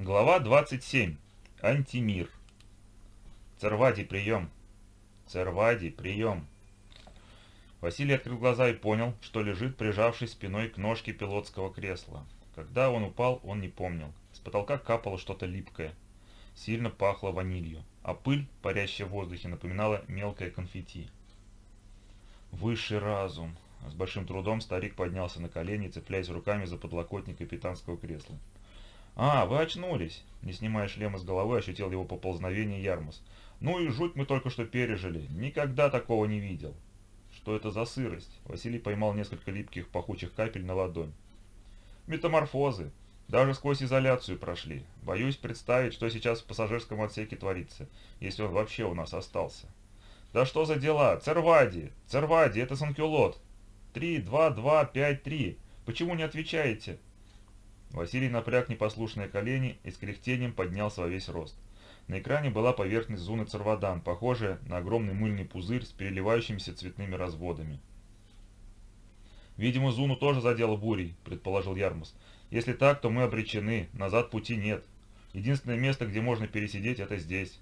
Глава 27. Антимир. Цервади, прием. Цервади, прием. Василий открыл глаза и понял, что лежит, прижавшись спиной к ножке пилотского кресла. Когда он упал, он не помнил. С потолка капало что-то липкое. Сильно пахло ванилью, а пыль, парящая в воздухе, напоминала мелкое конфетти. Высший разум. С большим трудом старик поднялся на колени, цепляясь руками за подлокотник капитанского кресла. «А, вы очнулись!» Не снимая шлема с головы, ощутил его поползновение Ярмус. «Ну и жуть мы только что пережили. Никогда такого не видел». «Что это за сырость?» Василий поймал несколько липких пахучих капель на ладонь. «Метаморфозы. Даже сквозь изоляцию прошли. Боюсь представить, что сейчас в пассажирском отсеке творится, если он вообще у нас остался». «Да что за дела? Цервади! Цервади, это Санкюлот! Три, два, два, пять, три. Почему не отвечаете?» Василий напряг непослушные колени и с кряхтением поднялся во весь рост. На экране была поверхность зоны Цервадан, похожая на огромный мыльный пузырь с переливающимися цветными разводами. «Видимо, Зуну тоже задело бурей», — предположил Ярмус. «Если так, то мы обречены, назад пути нет. Единственное место, где можно пересидеть, это здесь».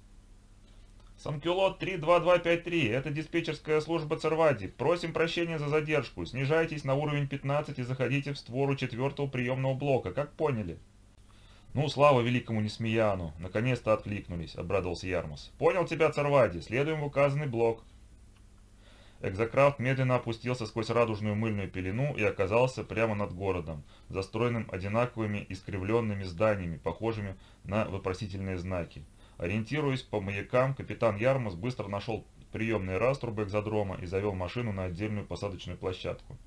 «Санкюлот 32253, это диспетчерская служба Цервади. Просим прощения за задержку. Снижайтесь на уровень 15 и заходите в створу четвертого приемного блока, как поняли?» «Ну, слава великому Несмеяну! Наконец-то откликнулись», — обрадовался Ярмус. «Понял тебя, Цервади. Следуем в указанный блок». Экзокрафт медленно опустился сквозь радужную мыльную пелену и оказался прямо над городом, застроенным одинаковыми искривленными зданиями, похожими на вопросительные знаки. Ориентируясь по маякам, капитан Ярмус быстро нашел приемные раструбы экзодрома и завел машину на отдельную посадочную площадку.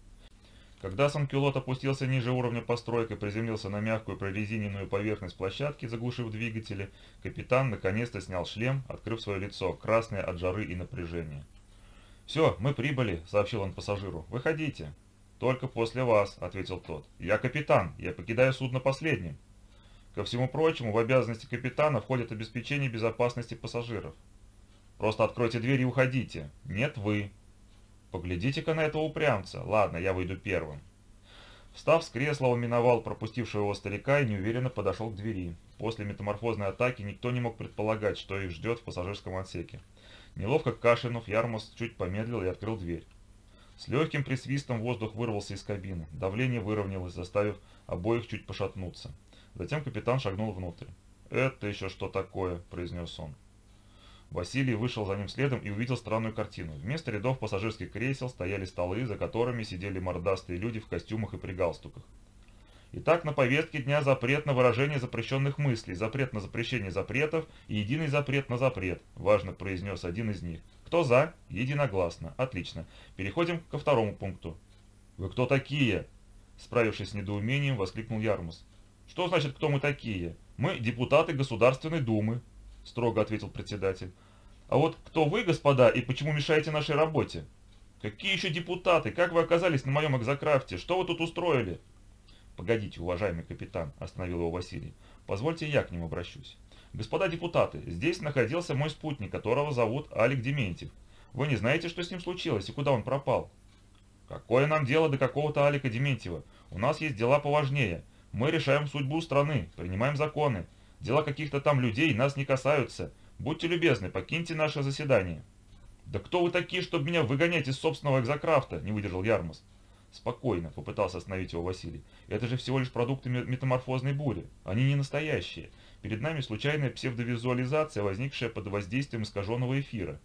Когда Санкюлот опустился ниже уровня постройки и приземлился на мягкую прорезиненную поверхность площадки, заглушив двигатели, капитан наконец-то снял шлем, открыв свое лицо, красное от жары и напряжения. «Все, мы прибыли», — сообщил он пассажиру. «Выходите». «Только после вас», — ответил тот. «Я капитан, я покидаю судно последним». Ко всему прочему, в обязанности капитана входит обеспечение безопасности пассажиров. Просто откройте дверь и уходите. Нет, вы. Поглядите-ка на этого упрямца. Ладно, я выйду первым. Встав с кресла, он миновал пропустившего его старика и неуверенно подошел к двери. После метаморфозной атаки никто не мог предполагать, что их ждет в пассажирском отсеке. Неловко кашлянув, Ярмус чуть помедлил и открыл дверь. С легким присвистом воздух вырвался из кабины. Давление выровнялось, заставив обоих чуть пошатнуться. Затем капитан шагнул внутрь. «Это еще что такое?» – произнес он. Василий вышел за ним следом и увидел странную картину. Вместо рядов пассажирских кресел стояли столы, за которыми сидели мордастые люди в костюмах и при галстуках. Итак, на повестке дня запрет на выражение запрещенных мыслей, запрет на запрещение запретов и единый запрет на запрет, важно произнес один из них. Кто за? Единогласно. Отлично. Переходим ко второму пункту. «Вы кто такие?» Справившись с недоумением, воскликнул Ярмус. «Что значит, кто мы такие? Мы депутаты Государственной Думы», – строго ответил председатель. «А вот кто вы, господа, и почему мешаете нашей работе?» «Какие еще депутаты? Как вы оказались на моем экзокрафте? Что вы тут устроили?» «Погодите, уважаемый капитан», – остановил его Василий. «Позвольте я к ним обращусь. Господа депутаты, здесь находился мой спутник, которого зовут Алик Дементьев. Вы не знаете, что с ним случилось и куда он пропал?» «Какое нам дело до какого-то Алика Дементьева? У нас есть дела поважнее. Мы решаем судьбу страны, принимаем законы. Дела каких-то там людей нас не касаются. Будьте любезны, покиньте наше заседание». «Да кто вы такие, чтобы меня выгонять из собственного экзокрафта?» – не выдержал Ярмус. «Спокойно», – попытался остановить его Василий. «Это же всего лишь продукты метаморфозной бури. Они не настоящие. Перед нами случайная псевдовизуализация, возникшая под воздействием искаженного эфира».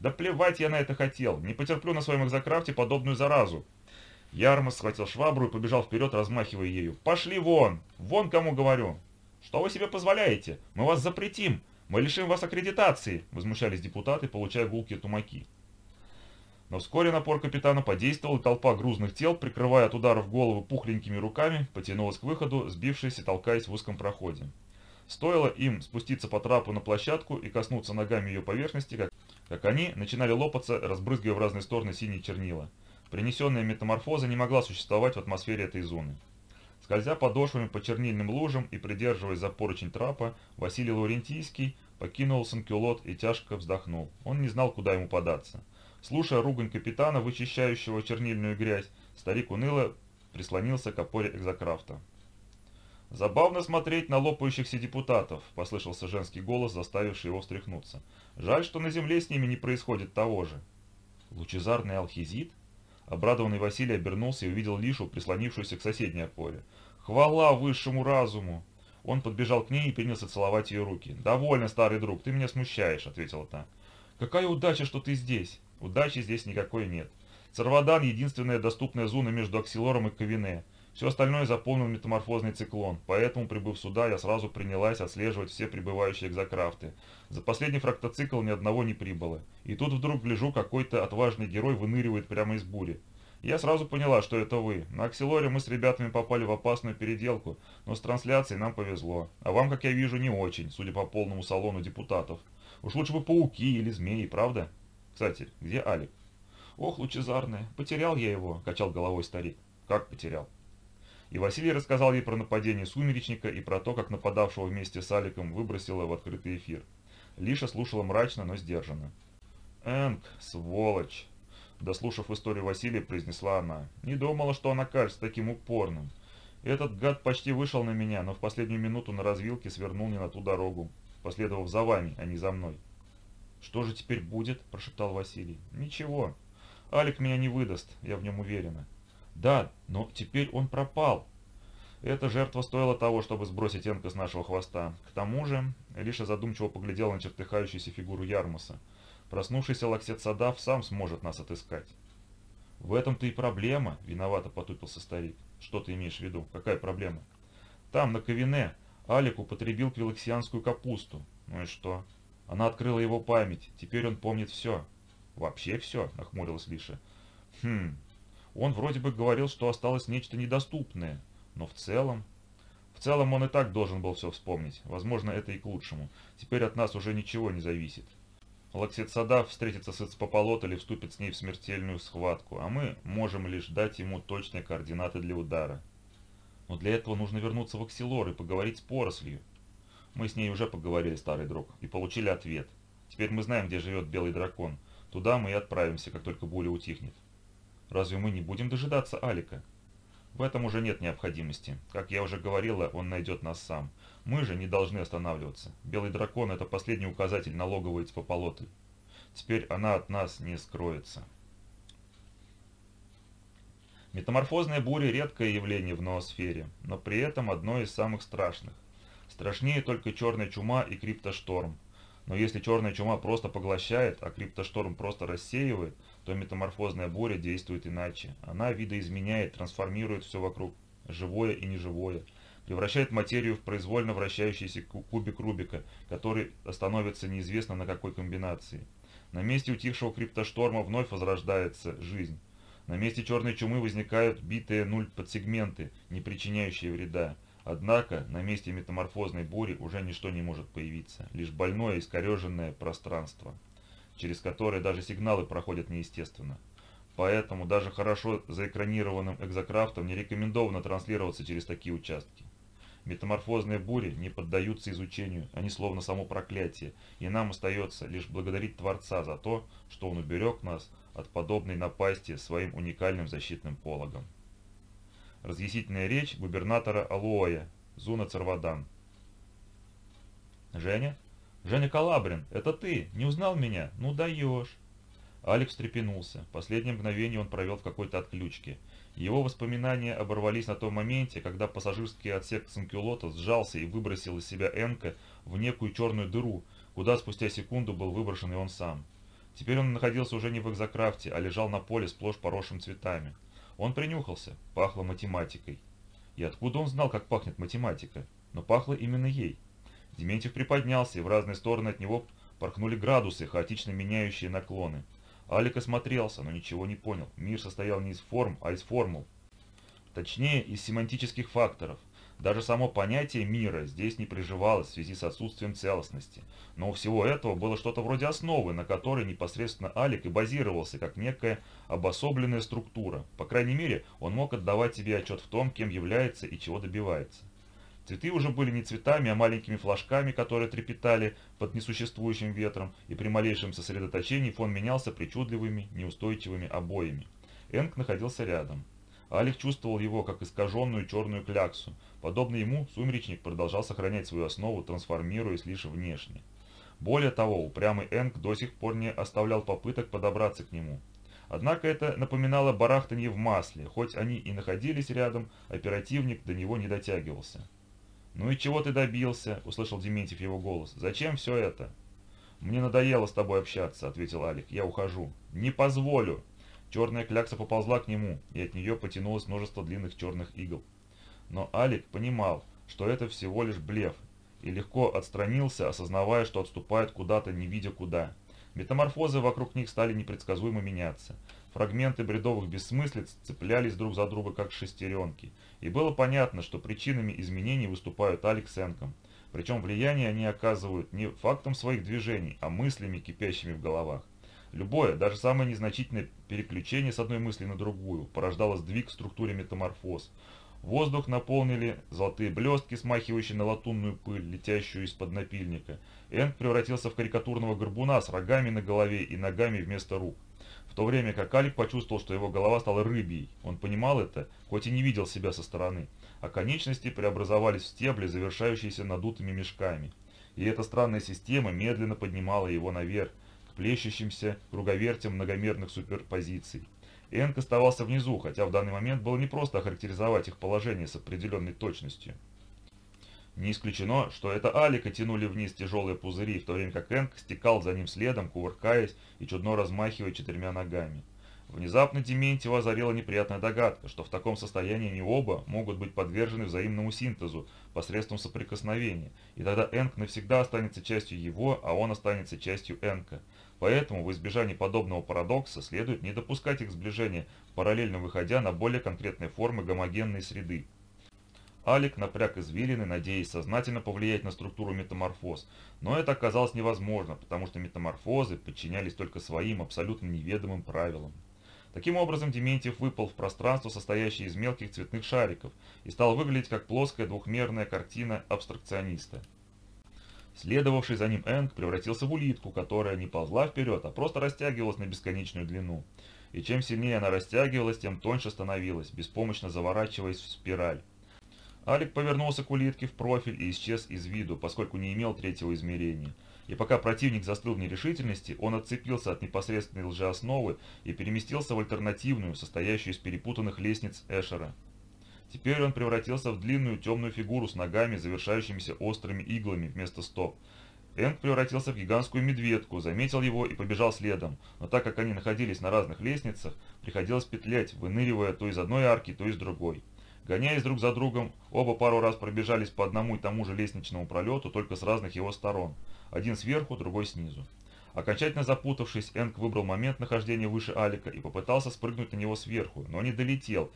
«Да плевать я на это хотел. Не потерплю на своем экзокрафте подобную заразу. Ярмос схватил швабру и побежал вперед, размахивая ею. «Пошли вон! Вон кому говорю!» «Что вы себе позволяете? Мы вас запретим! Мы лишим вас аккредитации!» Возмущались депутаты, получая гулкие тумаки. Но вскоре напор капитана подействовал, и толпа грузных тел, прикрывая от ударов головы пухленькими руками, потянулась к выходу, сбившись и толкаясь в узком проходе. Стоило им спуститься по трапу на площадку и коснуться ногами ее поверхности, как, как они начинали лопаться, разбрызгивая в разные стороны синие чернила. Принесенная метаморфоза не могла существовать в атмосфере этой зоны. Скользя подошвами по чернильным лужам и придерживаясь за поручень трапа, Василий Лаврентийский покинул Санкюлот и тяжко вздохнул. Он не знал, куда ему податься. Слушая ругань капитана, вычищающего чернильную грязь, старик уныло прислонился к опоре экзокрафта. «Забавно смотреть на лопающихся депутатов», – послышался женский голос, заставивший его встряхнуться. «Жаль, что на земле с ними не происходит того же». «Лучезарный алхизит?» Обрадованный Василий обернулся и увидел Лишу, прислонившуюся к соседней опоре. «Хвала высшему разуму!» Он подбежал к ней и принялся целовать ее руки. «Довольно, старый друг, ты меня смущаешь», — ответила та. «Какая удача, что ты здесь!» «Удачи здесь никакой нет. Царвадан — единственная доступная зона между Аксилором и Кавине. Все остальное заполнил метаморфозный циклон, поэтому, прибыв сюда, я сразу принялась отслеживать все прибывающие экзокрафты. За последний фрактоцикл ни одного не прибыло. И тут вдруг гляжу, какой-то отважный герой выныривает прямо из бури. Я сразу поняла, что это вы. На Аксилоре мы с ребятами попали в опасную переделку, но с трансляцией нам повезло. А вам, как я вижу, не очень, судя по полному салону депутатов. Уж лучше бы пауки или змеи, правда? Кстати, где Алик? Ох, лучезарная, потерял я его, качал головой старик. Как потерял? И Василий рассказал ей про нападение сумеречника и про то, как нападавшего вместе с Аликом выбросило в открытый эфир. Лиша слушала мрачно, но сдержанно. «Энг, сволочь!» Дослушав историю Василия, произнесла она. «Не думала, что он окажется таким упорным. Этот гад почти вышел на меня, но в последнюю минуту на развилке свернул не на ту дорогу, последовав за вами, а не за мной». «Что же теперь будет?» – прошептал Василий. «Ничего. Алик меня не выдаст, я в нем уверена». Да, но теперь он пропал. Эта жертва стоила того, чтобы сбросить Энка с нашего хвоста. К тому же, Лиша задумчиво поглядела на чертыхающуюся фигуру Ярмуса. Проснувшийся Лаксет Садав сам сможет нас отыскать. В этом-то и проблема, виновато потупился старик. Что ты имеешь в виду? Какая проблема? Там, на Ковине, Алик употребил квилоксианскую капусту. Ну и что? Она открыла его память. Теперь он помнит все. Вообще все, нахмурилась Лиша. Хм, он вроде бы говорил, что осталось нечто недоступное, но в целом... В целом он и так должен был все вспомнить. Возможно, это и к лучшему. Теперь от нас уже ничего не зависит. Лаксет Садав встретится с Эцпополот или вступит с ней в смертельную схватку, а мы можем лишь дать ему точные координаты для удара. Но для этого нужно вернуться в Аксилор и поговорить с порослью. Мы с ней уже поговорили, старый друг, и получили ответ. Теперь мы знаем, где живет Белый Дракон. Туда мы и отправимся, как только буря утихнет. Разве мы не будем дожидаться Алика? В этом уже нет необходимости. Как я уже говорила, он найдет нас сам. Мы же не должны останавливаться. Белый дракон – это последний указатель налоговой цпополоты. Теперь она от нас не скроется. Метаморфозная буря – редкое явление в ноосфере, но при этом одно из самых страшных. Страшнее только черная чума и криптошторм. Но если черная чума просто поглощает, а криптошторм просто рассеивает – то метаморфозная буря действует иначе. Она видоизменяет, трансформирует все вокруг, живое и неживое, превращает материю в произвольно вращающийся кубик Рубика, который остановится неизвестно на какой комбинации. На месте утихшего криптошторма вновь возрождается жизнь. На месте черной чумы возникают битые нуль подсегменты, не причиняющие вреда. Однако на месте метаморфозной бури уже ничто не может появиться, лишь больное искореженное пространство через которые даже сигналы проходят неестественно. Поэтому даже хорошо заэкранированным экзокрафтам не рекомендовано транслироваться через такие участки. Метаморфозные бури не поддаются изучению, они словно само проклятие, и нам остается лишь благодарить Творца за то, что Он уберег нас от подобной напасти своим уникальным защитным пологом. Разъяснительная речь губернатора Алуоя, Зуна Царвадан. «Женя?» «Женя Калабрин, это ты? Не узнал меня? Ну даешь!» Алекс встрепенулся. Последнее мгновение он провел в какой-то отключке. Его воспоминания оборвались на том моменте, когда пассажирский отсек Санкюлота сжался и выбросил из себя Энка в некую черную дыру, куда спустя секунду был выброшен и он сам. Теперь он находился уже не в экзокрафте, а лежал на поле сплошь поросшим цветами. Он принюхался, пахло математикой. И откуда он знал, как пахнет математика? Но пахло именно ей. Дементьев приподнялся, и в разные стороны от него порхнули градусы, хаотично меняющие наклоны. Алик осмотрелся, но ничего не понял. Мир состоял не из форм, а из формул. Точнее, из семантических факторов. Даже само понятие мира здесь не приживалось в связи с отсутствием целостности. Но у всего этого было что-то вроде основы, на которой непосредственно Алик и базировался, как некая обособленная структура. По крайней мере, он мог отдавать себе отчет в том, кем является и чего добивается. Цветы уже были не цветами, а маленькими флажками, которые трепетали под несуществующим ветром, и при малейшем сосредоточении фон менялся причудливыми, неустойчивыми обоями. Энк находился рядом. Алик чувствовал его, как искаженную черную кляксу. Подобно ему, сумеречник продолжал сохранять свою основу, трансформируясь лишь внешне. Более того, упрямый Энг до сих пор не оставлял попыток подобраться к нему. Однако это напоминало барахтанье в масле, хоть они и находились рядом, оперативник до него не дотягивался. «Ну и чего ты добился?» – услышал Дементьев его голос. «Зачем все это?» «Мне надоело с тобой общаться», – ответил Алик. «Я ухожу». «Не позволю!» Черная клякса поползла к нему, и от нее потянулось множество длинных черных игл. Но Алик понимал, что это всего лишь блеф, и легко отстранился, осознавая, что отступает куда-то, не видя куда. Метаморфозы вокруг них стали непредсказуемо меняться. Фрагменты бредовых бессмыслиц цеплялись друг за друга, как шестеренки. И было понятно, что причинами изменений выступают Алекс Энком. Причем влияние они оказывают не фактом своих движений, а мыслями, кипящими в головах. Любое, даже самое незначительное переключение с одной мысли на другую порождало сдвиг в структуре метаморфоз. Воздух наполнили золотые блестки, смахивающие на латунную пыль, летящую из-под напильника. Энк превратился в карикатурного горбуна с рогами на голове и ногами вместо рук. В то время как Алик почувствовал, что его голова стала рыбьей. Он понимал это, хоть и не видел себя со стороны, а конечности преобразовались в стебли, завершающиеся надутыми мешками. И эта странная система медленно поднимала его наверх, к плещущимся круговертям многомерных суперпозиций. Энк оставался внизу, хотя в данный момент было непросто охарактеризовать их положение с определенной точностью. Не исключено, что это Алика тянули вниз тяжелые пузыри, в то время как Энк стекал за ним следом, кувыркаясь и чудно размахивая четырьмя ногами. Внезапно Дементьева озарила неприятная догадка, что в таком состоянии они оба могут быть подвержены взаимному синтезу посредством соприкосновения, и тогда Энк навсегда останется частью его, а он останется частью Энка. Поэтому в избежании подобного парадокса следует не допускать их сближения, параллельно выходя на более конкретные формы гомогенной среды. Алик напряг извилины, надеясь сознательно повлиять на структуру метаморфоз, но это оказалось невозможно, потому что метаморфозы подчинялись только своим абсолютно неведомым правилам. Таким образом, Дементьев выпал в пространство, состоящее из мелких цветных шариков, и стал выглядеть как плоская двухмерная картина абстракциониста. Следовавший за ним Энг превратился в улитку, которая не ползла вперед, а просто растягивалась на бесконечную длину. И чем сильнее она растягивалась, тем тоньше становилась, беспомощно заворачиваясь в спираль. Алик повернулся к улитке в профиль и исчез из виду, поскольку не имел третьего измерения. И пока противник застыл в нерешительности, он отцепился от непосредственной лжеосновы и переместился в альтернативную, состоящую из перепутанных лестниц Эшера. Теперь он превратился в длинную темную фигуру с ногами, завершающимися острыми иглами вместо стоп. Энг превратился в гигантскую медведку, заметил его и побежал следом, но так как они находились на разных лестницах, приходилось петлять, выныривая то из одной арки, то из другой. Гоняясь друг за другом, оба пару раз пробежались по одному и тому же лестничному пролету, только с разных его сторон. Один сверху, другой снизу. Окончательно запутавшись, Энк выбрал момент нахождения выше Алика и попытался спрыгнуть на него сверху, но не долетел,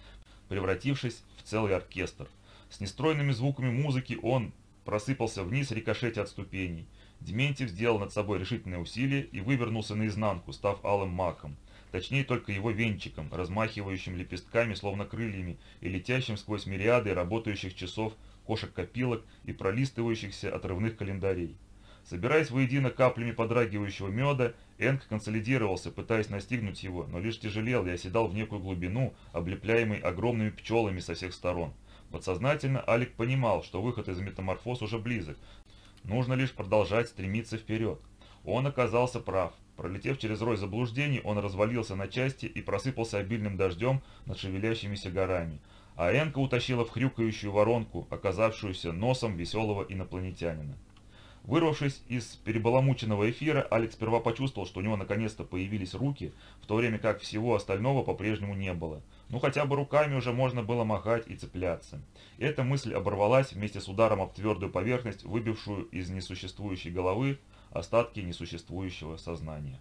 превратившись в целый оркестр. С нестройными звуками музыки он просыпался вниз рикошете от ступеней. Дементьев сделал над собой решительное усилие и вывернулся наизнанку, став алым маком точнее только его венчиком, размахивающим лепестками, словно крыльями, и летящим сквозь мириады работающих часов, кошек-копилок и пролистывающихся отрывных календарей. Собираясь воедино каплями подрагивающего меда, Энг консолидировался, пытаясь настигнуть его, но лишь тяжелел и оседал в некую глубину, облепляемый огромными пчелами со всех сторон. Подсознательно Алик понимал, что выход из метаморфоз уже близок. Нужно лишь продолжать стремиться вперед. Он оказался прав. Пролетев через рой заблуждений, он развалился на части и просыпался обильным дождем над шевелящимися горами, а Энка утащила в хрюкающую воронку, оказавшуюся носом веселого инопланетянина. Вырвавшись из перебаламученного эфира, Алекс сперва почувствовал, что у него наконец-то появились руки, в то время как всего остального по-прежнему не было. Ну хотя бы руками уже можно было махать и цепляться. И эта мысль оборвалась вместе с ударом об твердую поверхность, выбившую из несуществующей головы остатки несуществующего сознания.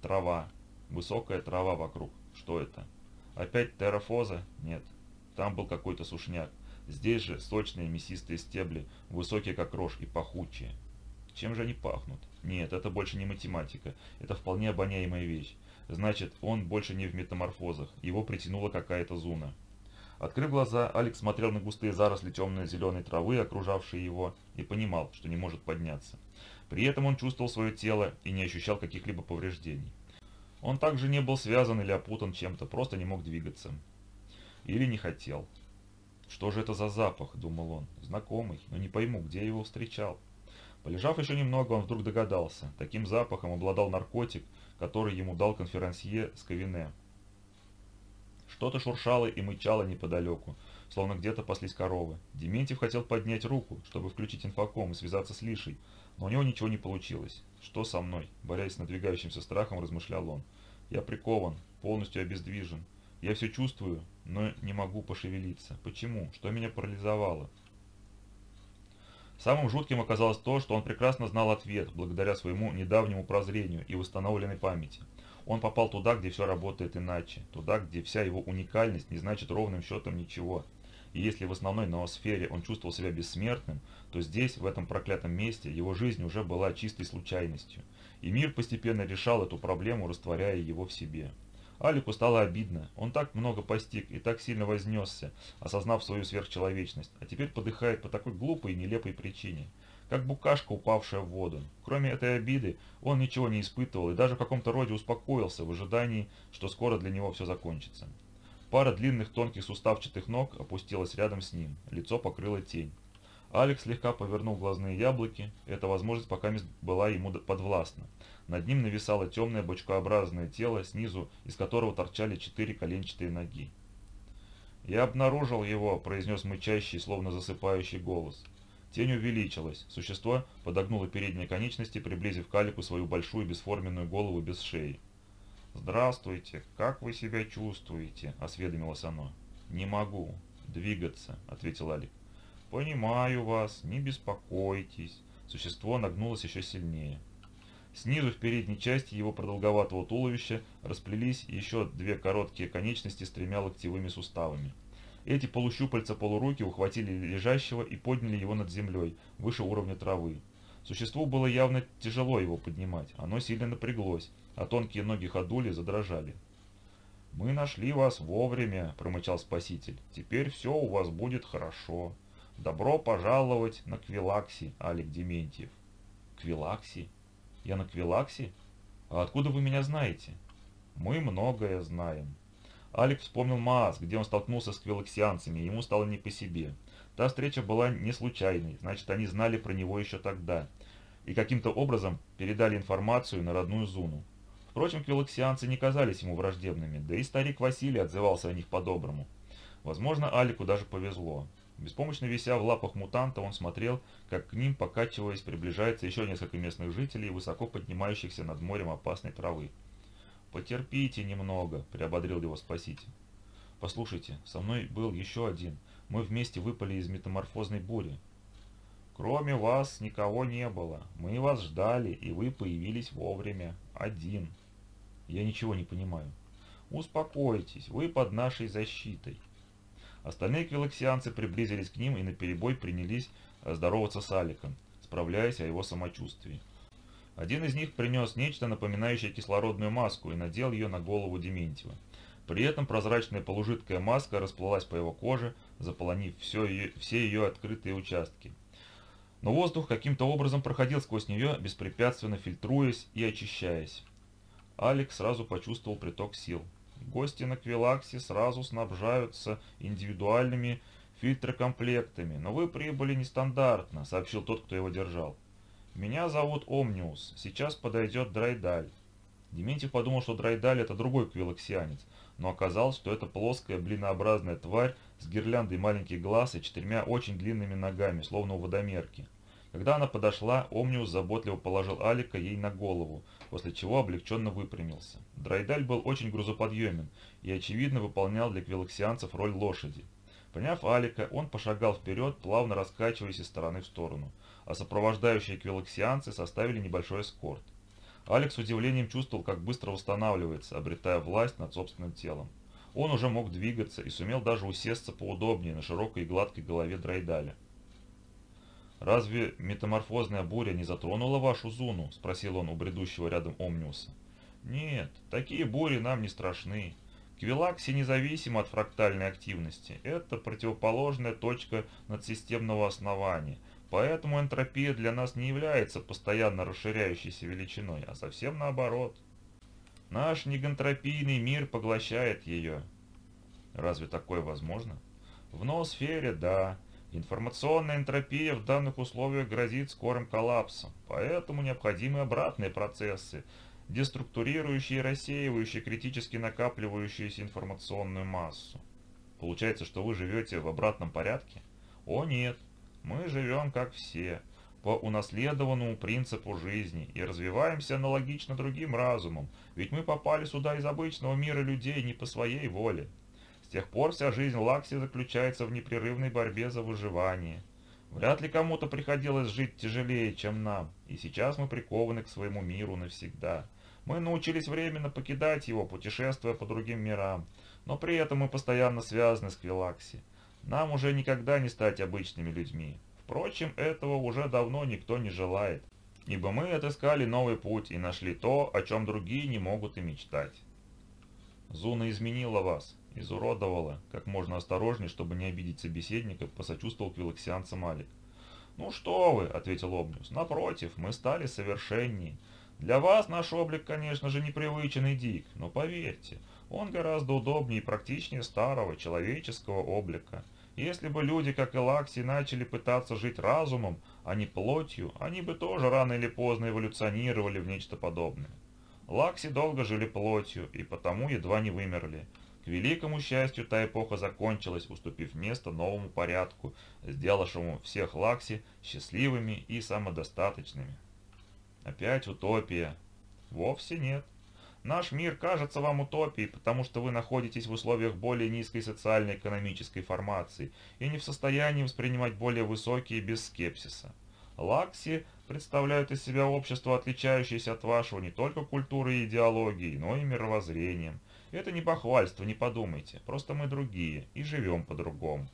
Трава. Высокая трава вокруг. Что это? Опять террафоза? Нет. Там был какой-то сушняк. Здесь же сочные мясистые стебли, высокие как рожь и пахучие. Чем же они пахнут? Нет, это больше не математика. Это вполне обоняемая вещь. Значит, он больше не в метаморфозах. Его притянула какая-то зуна. Открыв глаза, Алекс смотрел на густые заросли темно-зеленой травы, окружавшие его, и понимал, что не может подняться. При этом он чувствовал свое тело и не ощущал каких-либо повреждений. Он также не был связан или опутан чем-то, просто не мог двигаться. Или не хотел. Что же это за запах, думал он, знакомый, но не пойму, где я его встречал. Полежав еще немного, он вдруг догадался. Таким запахом обладал наркотик, который ему дал конферансье Скавине. Что-то шуршало и мычало неподалеку, словно где-то паслись коровы. Дементьев хотел поднять руку, чтобы включить инфоком и связаться с Лишей, но у него ничего не получилось. «Что со мной?» – борясь с надвигающимся страхом, размышлял он. «Я прикован, полностью обездвижен. Я все чувствую, но не могу пошевелиться. Почему? Что меня парализовало?» Самым жутким оказалось то, что он прекрасно знал ответ, благодаря своему недавнему прозрению и восстановленной памяти. Он попал туда, где все работает иначе, туда, где вся его уникальность не значит ровным счетом ничего. И если в основной ноосфере он чувствовал себя бессмертным, то здесь, в этом проклятом месте, его жизнь уже была чистой случайностью. И мир постепенно решал эту проблему, растворяя его в себе. Алику стало обидно. Он так много постиг и так сильно вознесся, осознав свою сверхчеловечность, а теперь подыхает по такой глупой и нелепой причине. Как букашка, упавшая в воду. Кроме этой обиды, он ничего не испытывал и даже в каком-то роде успокоился в ожидании, что скоро для него все закончится. Пара длинных тонких суставчатых ног опустилась рядом с ним, лицо покрыло тень. Алекс слегка повернул глазные яблоки, эта возможность пока была ему подвластна. Над ним нависало темное бочкообразное тело, снизу из которого торчали четыре коленчатые ноги. «Я обнаружил его», – произнес мычащий, словно засыпающий голос. Тень увеличилась. Существо подогнуло передние конечности, приблизив к Алику свою большую бесформенную голову без шеи. «Здравствуйте, как вы себя чувствуете?» – осведомилось оно. «Не могу двигаться», – ответил Алик. «Понимаю вас, не беспокойтесь». Существо нагнулось еще сильнее. Снизу в передней части его продолговатого туловища расплелись еще две короткие конечности с тремя локтевыми суставами. Эти полущупальца-полуруки ухватили лежащего и подняли его над землей, выше уровня травы. Существу было явно тяжело его поднимать, оно сильно напряглось, а тонкие ноги ходули задрожали. «Мы нашли вас вовремя», – промычал Спаситель. «Теперь все у вас будет хорошо». Добро пожаловать на Квилакси, Алик Дементьев. Квилакси? Я на Квилакси? А откуда вы меня знаете? Мы многое знаем. Алик вспомнил Маас, где он столкнулся с квилаксианцами, и ему стало не по себе. Та встреча была не случайной, значит, они знали про него еще тогда. И каким-то образом передали информацию на родную Зуну. Впрочем, квилаксианцы не казались ему враждебными, да и старик Василий отзывался о них по-доброму. Возможно, Алику даже повезло. Беспомощно вися в лапах мутанта, он смотрел, как к ним, покачиваясь, приближается еще несколько местных жителей, высоко поднимающихся над морем опасной травы. «Потерпите немного», — приободрил его спаситель. «Послушайте, со мной был еще один. Мы вместе выпали из метаморфозной бури». «Кроме вас никого не было. Мы вас ждали, и вы появились вовремя. Один». «Я ничего не понимаю». «Успокойтесь, вы под нашей защитой. Остальные квилоксианцы приблизились к ним и наперебой принялись э, здороваться с Аликом, справляясь о его самочувствии. Один из них принес нечто напоминающее кислородную маску и надел ее на голову Дементьева. При этом прозрачная полужидкая маска расплылась по его коже, заполонив все ее, все ее открытые участки. Но воздух каким-то образом проходил сквозь нее, беспрепятственно фильтруясь и очищаясь. Алик сразу почувствовал приток сил. Гости на Квилаксе сразу снабжаются индивидуальными фильтрокомплектами, но вы прибыли нестандартно, сообщил тот, кто его держал. Меня зовут Омниус, сейчас подойдет Драйдаль. Дементьев подумал, что Драйдаль это другой квилоксианец, но оказалось, что это плоская блинообразная тварь с гирляндой маленьких глаз и четырьмя очень длинными ногами, словно у водомерки. Когда она подошла, Омниус заботливо положил Алика ей на голову, после чего облегченно выпрямился. Драйдаль был очень грузоподъемен и, очевидно, выполнял для квилоксианцев роль лошади. Поняв Алика, он пошагал вперед, плавно раскачиваясь из стороны в сторону, а сопровождающие квилоксианцы составили небольшой эскорт. Алекс с удивлением чувствовал, как быстро восстанавливается, обретая власть над собственным телом. Он уже мог двигаться и сумел даже усесться поудобнее на широкой и гладкой голове Драйдаля. «Разве метаморфозная буря не затронула вашу зону?» – спросил он у бредущего рядом Омниуса. «Нет, такие бури нам не страшны. Квилакси независим от фрактальной активности. Это противоположная точка надсистемного основания, поэтому энтропия для нас не является постоянно расширяющейся величиной, а совсем наоборот. Наш негантропийный мир поглощает ее». Разве такое возможно? В ноосфере – да. Информационная энтропия в данных условиях грозит скорым коллапсом, поэтому необходимы обратные процессы, деструктурирующие и рассеивающие критически накапливающуюся информационную массу. Получается, что вы живете в обратном порядке? О нет, мы живем как все, по унаследованному принципу жизни и развиваемся аналогично другим разумам, ведь мы попали сюда из обычного мира людей не по своей воле. Тех пор вся жизнь Лакси заключается в непрерывной борьбе за выживание. Вряд ли кому-то приходилось жить тяжелее, чем нам, и сейчас мы прикованы к своему миру навсегда. Мы научились временно покидать его, путешествуя по другим мирам, но при этом мы постоянно связаны с Квилакси. Нам уже никогда не стать обычными людьми. Впрочем, этого уже давно никто не желает, ибо мы отыскали новый путь и нашли то, о чем другие не могут и мечтать. Зуна изменила вас, изуродовала, как можно осторожнее, чтобы не обидеть собеседников, посочувствовал квилоксианцам Алик. «Ну что вы», — ответил Обниус, — «напротив, мы стали совершеннее. Для вас наш облик, конечно же, непривычен и дик, но поверьте, он гораздо удобнее и практичнее старого человеческого облика. Если бы люди, как и Лакси, начали пытаться жить разумом, а не плотью, они бы тоже рано или поздно эволюционировали в нечто подобное. Лакси долго жили плотью и потому едва не вымерли. К великому счастью, та эпоха закончилась, уступив место новому порядку, сделавшему всех Лакси счастливыми и самодостаточными. Опять утопия. Вовсе нет. Наш мир кажется вам утопией, потому что вы находитесь в условиях более низкой социально-экономической формации и не в состоянии воспринимать более высокие без скепсиса. Лакси представляют из себя общество, отличающееся от вашего не только культурой и идеологией, но и мировоззрением. Это не похвальство, не подумайте, просто мы другие и живем по-другому.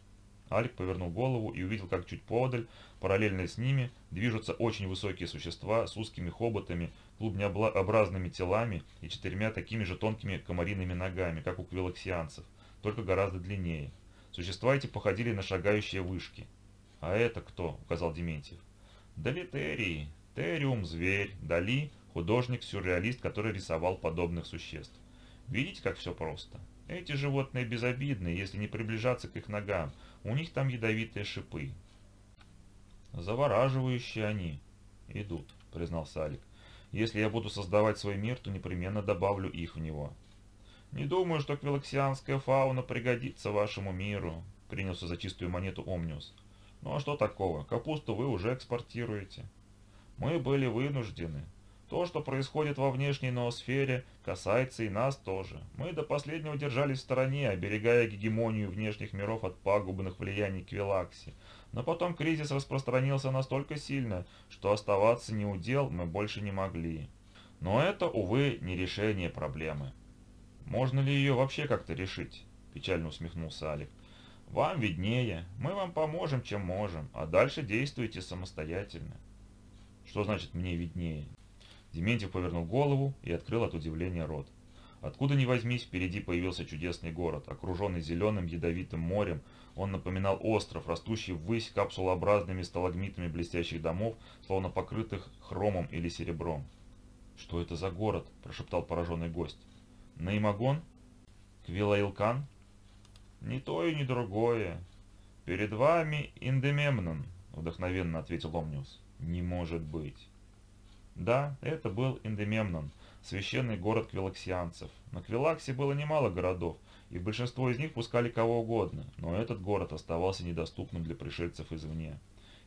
Алик повернул голову и увидел, как чуть подаль, параллельно с ними, движутся очень высокие существа с узкими хоботами, клубнеобразными телами и четырьмя такими же тонкими комариными ногами, как у квилоксианцев, только гораздо длиннее. Существа эти походили на шагающие вышки. «А это кто?» – указал Дементьев. «Далитерии. Териум – зверь. Дали – художник-сюрреалист, который рисовал подобных существ. Видите, как все просто? Эти животные безобидны, если не приближаться к их ногам. У них там ядовитые шипы. Завораживающие они идут, признался Алик. Если я буду создавать свой мир, то непременно добавлю их в него. Не думаю, что квилоксианская фауна пригодится вашему миру, принялся за чистую монету Омниус. Ну а что такого? Капусту вы уже экспортируете. Мы были вынуждены. То, что происходит во внешней ноосфере, касается и нас тоже. Мы до последнего держались в стороне, оберегая гегемонию внешних миров от пагубных влияний Квилакси. Но потом кризис распространился настолько сильно, что оставаться не удел мы больше не могли. Но это, увы, не решение проблемы. «Можно ли ее вообще как-то решить?» – печально усмехнулся Алик. «Вам виднее. Мы вам поможем, чем можем, а дальше действуйте самостоятельно». «Что значит «мне виднее»?» Дементьев повернул голову и открыл от удивления рот. Откуда ни возьмись, впереди появился чудесный город, окруженный зеленым ядовитым морем. Он напоминал остров, растущий ввысь капсулообразными сталагмитами блестящих домов, словно покрытых хромом или серебром. «Что это за город?» – прошептал пораженный гость. «Наимагон? Квилаилкан?» «Ни то и ни другое. Перед вами Индемемнон», – вдохновенно ответил Омниус. «Не может быть». Да, это был Индемемнон, священный город квилаксианцев. На Квилаксе было немало городов, и большинство из них пускали кого угодно, но этот город оставался недоступным для пришельцев извне.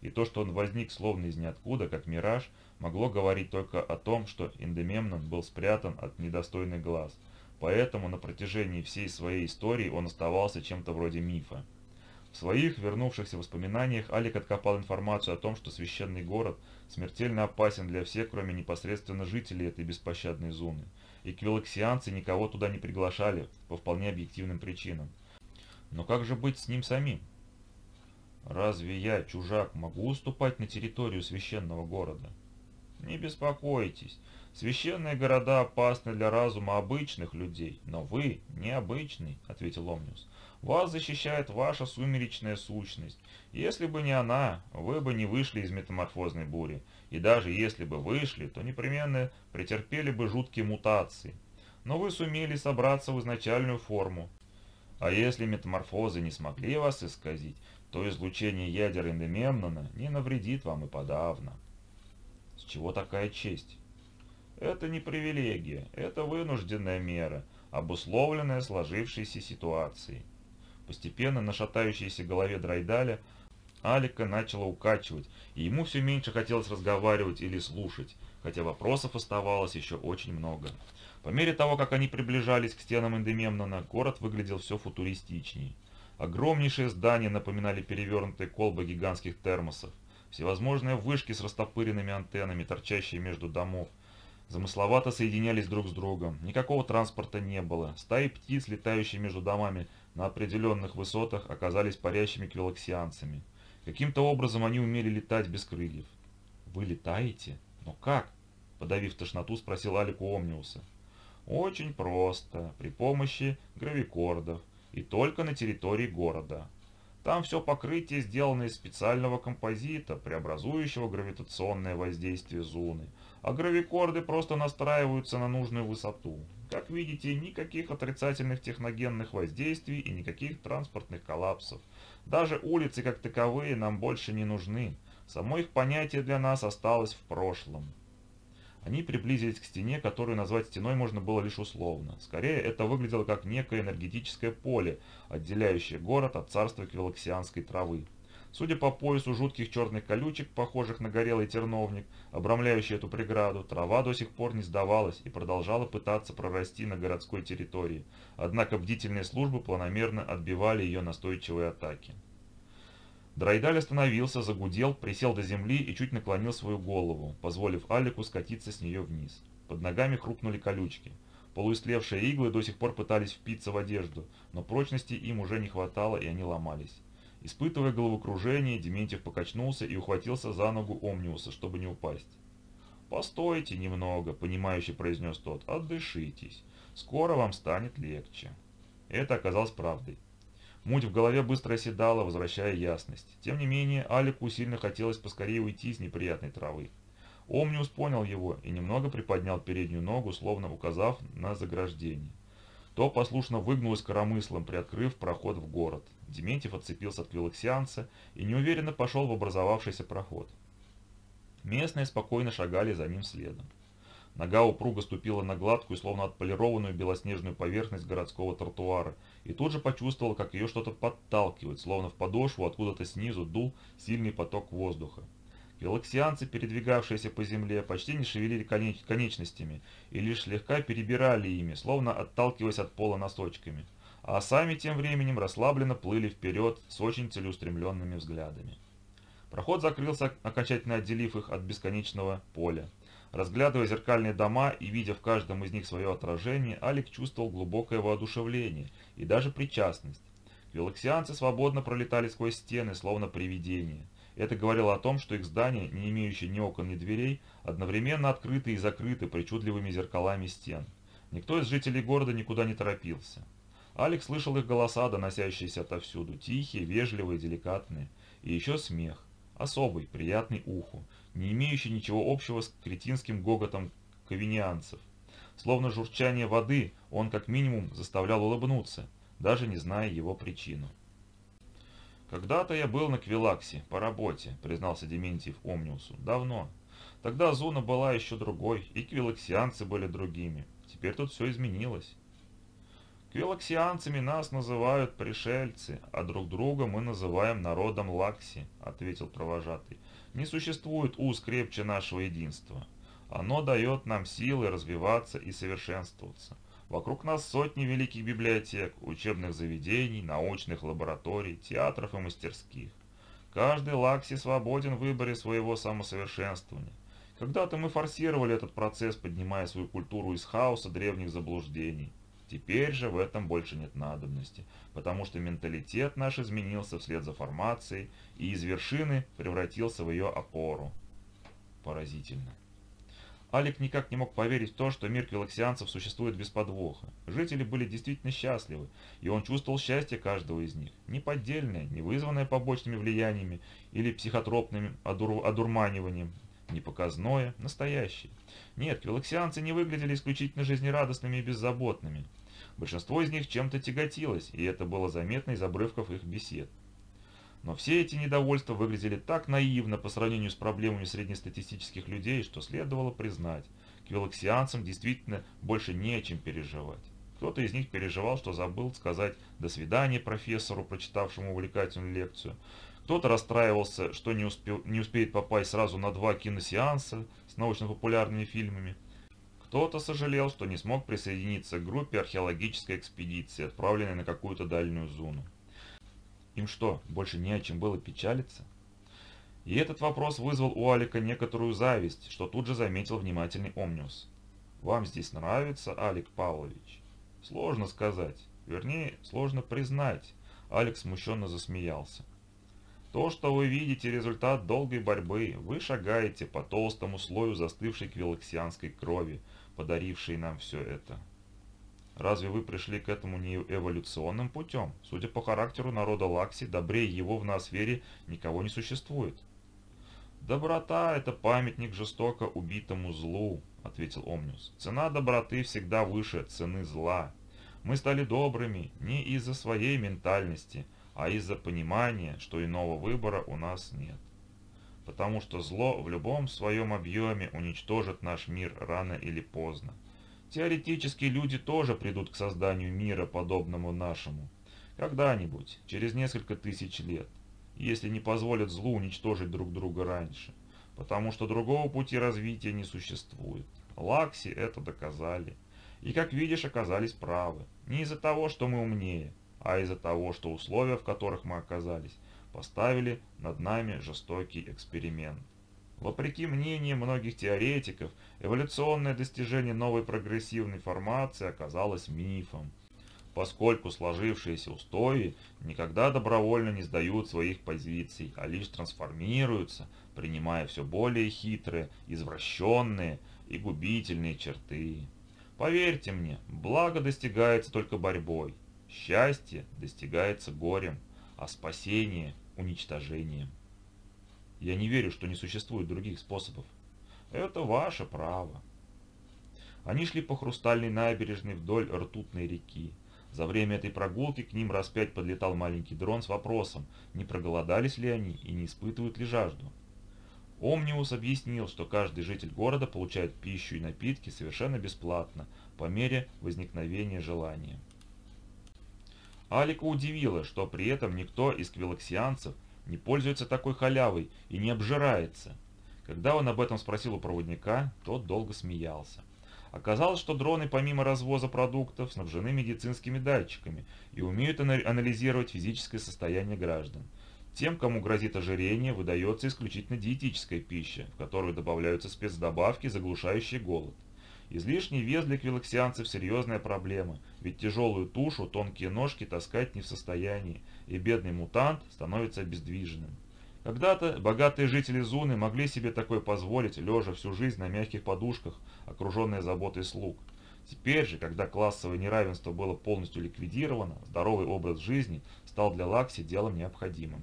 И то, что он возник словно из ниоткуда, как мираж, могло говорить только о том, что Индемемнон был спрятан от недостойных глаз. Поэтому на протяжении всей своей истории он оставался чем-то вроде мифа. В своих вернувшихся воспоминаниях Алик откопал информацию о том, что священный город смертельно опасен для всех, кроме непосредственно жителей этой беспощадной зоны. И квилоксианцы никого туда не приглашали, по вполне объективным причинам. Но как же быть с ним самим? Разве я, чужак, могу уступать на территорию священного города? Не беспокойтесь, священные города опасны для разума обычных людей, но вы необычный, ответил Омниус. Вас защищает ваша сумеречная сущность. Если бы не она, вы бы не вышли из метаморфозной бури. И даже если бы вышли, то непременно претерпели бы жуткие мутации. Но вы сумели собраться в изначальную форму. А если метаморфозы не смогли вас исказить, то излучение ядер Индемемнона не навредит вам и подавно. С чего такая честь? Это не привилегия, это вынужденная мера, обусловленная сложившейся ситуацией. Постепенно на шатающейся голове Драйдаля Алика начала укачивать, и ему все меньше хотелось разговаривать или слушать, хотя вопросов оставалось еще очень много. По мере того, как они приближались к стенам Эндемемнона, город выглядел все футуристичнее. Огромнейшие здания напоминали перевернутые колбы гигантских термосов. Всевозможные вышки с растопыренными антеннами, торчащие между домов, замысловато соединялись друг с другом. Никакого транспорта не было. Стаи птиц, летающие между домами на определенных высотах, оказались парящими квилоксианцами. Каким-то образом они умели летать без крыльев. «Вы летаете? Но как?» Подавив тошноту, спросил Алик у Омниуса. «Очень просто. При помощи гравикордов. И только на территории города. Там все покрытие сделано из специального композита, преобразующего гравитационное воздействие зоны, а гравикорды просто настраиваются на нужную высоту. Как видите, никаких отрицательных техногенных воздействий и никаких транспортных коллапсов. Даже улицы как таковые нам больше не нужны. Само их понятие для нас осталось в прошлом. Они приблизились к стене, которую назвать стеной можно было лишь условно. Скорее, это выглядело как некое энергетическое поле, отделяющее город от царства квилоксианской травы. Судя по поясу жутких черных колючек, похожих на горелый терновник, обрамляющий эту преграду, трава до сих пор не сдавалась и продолжала пытаться прорасти на городской территории. Однако бдительные службы планомерно отбивали ее настойчивые атаки. Драйдаль остановился, загудел, присел до земли и чуть наклонил свою голову, позволив Алику скатиться с нее вниз. Под ногами хрупнули колючки. Полуистлевшие иглы до сих пор пытались впиться в одежду, но прочности им уже не хватало и они ломались. Испытывая головокружение, Дементьев покачнулся и ухватился за ногу Омниуса, чтобы не упасть. «Постойте немного», — понимающе произнес тот, — «отдышитесь. Скоро вам станет легче». Это оказалось правдой. Муть в голове быстро оседала, возвращая ясность. Тем не менее, Алику сильно хотелось поскорее уйти из неприятной травы. Омниус понял его и немного приподнял переднюю ногу, словно указав на заграждение. То послушно выгнулось коромыслом, приоткрыв проход в город. Дементьев отцепился от квилоксианца и неуверенно пошел в образовавшийся проход. Местные спокойно шагали за ним следом. Нога упруго ступила на гладкую, словно отполированную белоснежную поверхность городского тротуара, и тут же почувствовала, как ее что-то подталкивает, словно в подошву откуда-то снизу дул сильный поток воздуха. Галаксианцы, передвигавшиеся по земле, почти не шевелили конеч конечностями и лишь слегка перебирали ими, словно отталкиваясь от пола носочками, а сами тем временем расслабленно плыли вперед с очень целеустремленными взглядами. Проход закрылся, окончательно отделив их от бесконечного поля. Разглядывая зеркальные дома и видя в каждом из них свое отражение, Алик чувствовал глубокое воодушевление и даже причастность. Галаксианцы свободно пролетали сквозь стены, словно привидения. Это говорило о том, что их здания, не имеющие ни окон, ни дверей, одновременно открыты и закрыты причудливыми зеркалами стен. Никто из жителей города никуда не торопился. Алекс слышал их голоса, доносящиеся отовсюду, тихие, вежливые, деликатные, и еще смех, особый, приятный уху, не имеющий ничего общего с кретинским гоготом кавинианцев. Словно журчание воды, он как минимум заставлял улыбнуться, даже не зная его причину. «Когда-то я был на Квилаксе, по работе», — признался Дементьев Омниусу. «Давно. Тогда Зуна была еще другой, и квилаксианцы были другими. Теперь тут все изменилось». «Квилаксианцами нас называют пришельцы, а друг друга мы называем народом Лакси», — ответил провожатый. «Не существует уз крепче нашего единства. Оно дает нам силы развиваться и совершенствоваться. Вокруг нас сотни великих библиотек, учебных заведений, научных лабораторий, театров и мастерских. Каждый лакси свободен в выборе своего самосовершенствования. Когда-то мы форсировали этот процесс, поднимая свою культуру из хаоса древних заблуждений. Теперь же в этом больше нет надобности, потому что менталитет наш изменился вслед за формацией и из вершины превратился в ее опору. Поразительно. Алик никак не мог поверить в то, что мир квилоксианцев существует без подвоха. Жители были действительно счастливы, и он чувствовал счастье каждого из них. Не поддельное, не вызванное побочными влияниями или психотропным одур одурманиванием, не показное, настоящее. Нет, квилоксианцы не выглядели исключительно жизнерадостными и беззаботными. Большинство из них чем-то тяготилось, и это было заметно из обрывков их бесед. Но все эти недовольства выглядели так наивно по сравнению с проблемами среднестатистических людей, что следовало признать, квилоксианцам действительно больше не о чем переживать. Кто-то из них переживал, что забыл сказать «до свидания» профессору, прочитавшему увлекательную лекцию. Кто-то расстраивался, что не, успел, не успеет попасть сразу на два киносеанса с научно-популярными фильмами. Кто-то сожалел, что не смог присоединиться к группе археологической экспедиции, отправленной на какую-то дальнюю зону. Им что, больше не о чем было печалиться? И этот вопрос вызвал у Алика некоторую зависть, что тут же заметил внимательный Омниус. «Вам здесь нравится, Алик Павлович?» «Сложно сказать. Вернее, сложно признать». Алик смущенно засмеялся. То, что вы видите, результат долгой борьбы. Вы шагаете по толстому слою застывшей квилоксианской крови, подарившей нам все это. Разве вы пришли к этому не эволюционным путем? Судя по характеру народа Лакси, добрее его в ноосфере никого не существует. «Доброта – это памятник жестоко убитому злу», – ответил Омниус. «Цена доброты всегда выше цены зла. Мы стали добрыми не из-за своей ментальности, а из-за понимания, что иного выбора у нас нет. Потому что зло в любом своем объеме уничтожит наш мир рано или поздно. Теоретически люди тоже придут к созданию мира, подобному нашему. Когда-нибудь, через несколько тысяч лет, если не позволят злу уничтожить друг друга раньше. Потому что другого пути развития не существует. Лакси это доказали. И, как видишь, оказались правы. Не из-за того, что мы умнее, а из-за того, что условия, в которых мы оказались, поставили над нами жестокий эксперимент. Вопреки мнениям многих теоретиков, эволюционное достижение новой прогрессивной формации оказалось мифом, поскольку сложившиеся устои никогда добровольно не сдают своих позиций, а лишь трансформируются, принимая все более хитрые, извращенные и губительные черты. Поверьте мне, благо достигается только борьбой, счастье достигается горем, а спасение – уничтожением. Я не верю, что не существует других способов. Это ваше право. Они шли по хрустальной набережной вдоль ртутной реки. За время этой прогулки к ним раз пять подлетал маленький дрон с вопросом, не проголодались ли они и не испытывают ли жажду. Омниус объяснил, что каждый житель города получает пищу и напитки совершенно бесплатно, по мере возникновения желания. Алика удивило, что при этом никто из квилоксианцев не пользуется такой халявой и не обжирается. Когда он об этом спросил у проводника, тот долго смеялся. Оказалось, что дроны помимо развоза продуктов снабжены медицинскими датчиками и умеют анализировать физическое состояние граждан. Тем, кому грозит ожирение, выдается исключительно диетическая пища, в которую добавляются спецдобавки, заглушающие голод. Излишний вес для квилоксианцев – серьезная проблема, ведь тяжелую тушу, тонкие ножки таскать не в состоянии, и бедный мутант становится обездвиженным. Когда-то богатые жители Зуны могли себе такое позволить, лежа всю жизнь на мягких подушках, окруженные заботой слуг. Теперь же, когда классовое неравенство было полностью ликвидировано, здоровый образ жизни стал для Лакси делом необходимым.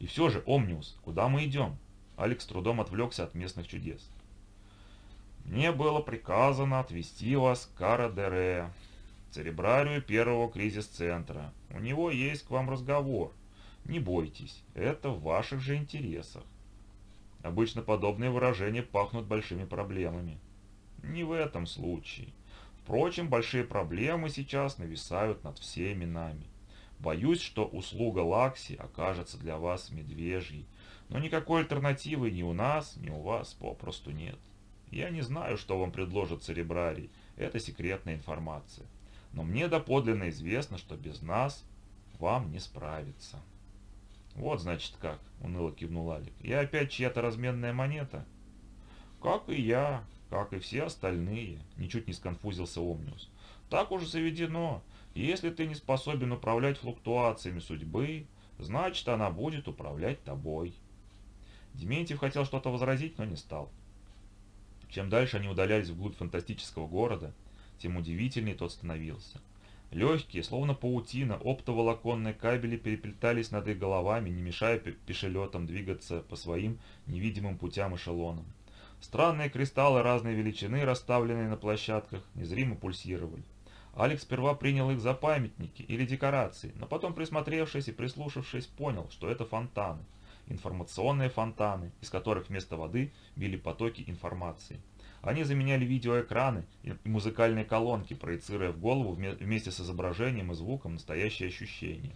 И все же, Омниус, куда мы идем? Алекс трудом отвлекся от местных чудес. Мне было приказано отвезти вас к Карадере, церебрарию первого кризис-центра. У него есть к вам разговор. Не бойтесь, это в ваших же интересах. Обычно подобные выражения пахнут большими проблемами. Не в этом случае. Впрочем, большие проблемы сейчас нависают над всеми нами. Боюсь, что услуга Лакси окажется для вас медвежьей, но никакой альтернативы ни у нас, ни у вас попросту нет. Я не знаю, что вам предложит Церебрарий, это секретная информация. Но мне доподлинно известно, что без нас вам не справиться. Вот значит как, уныло кивнул Алик. Я опять чья-то разменная монета? Как и я, как и все остальные, ничуть не сконфузился Омниус. Так уже заведено. Если ты не способен управлять флуктуациями судьбы, значит она будет управлять тобой. Дементьев хотел что-то возразить, но не стал. Чем дальше они удалялись вглубь фантастического города, тем удивительнее тот становился. Легкие, словно паутина, оптоволоконные кабели переплетались над их головами, не мешая пешелетам двигаться по своим невидимым путям эшелонам. Странные кристаллы разной величины, расставленные на площадках, незримо пульсировали. Алекс сперва принял их за памятники или декорации, но потом, присмотревшись и прислушавшись, понял, что это фонтаны. Информационные фонтаны, из которых вместо воды били потоки информации. Они заменяли видеоэкраны и музыкальные колонки, проецируя в голову вместе с изображением и звуком настоящее ощущение.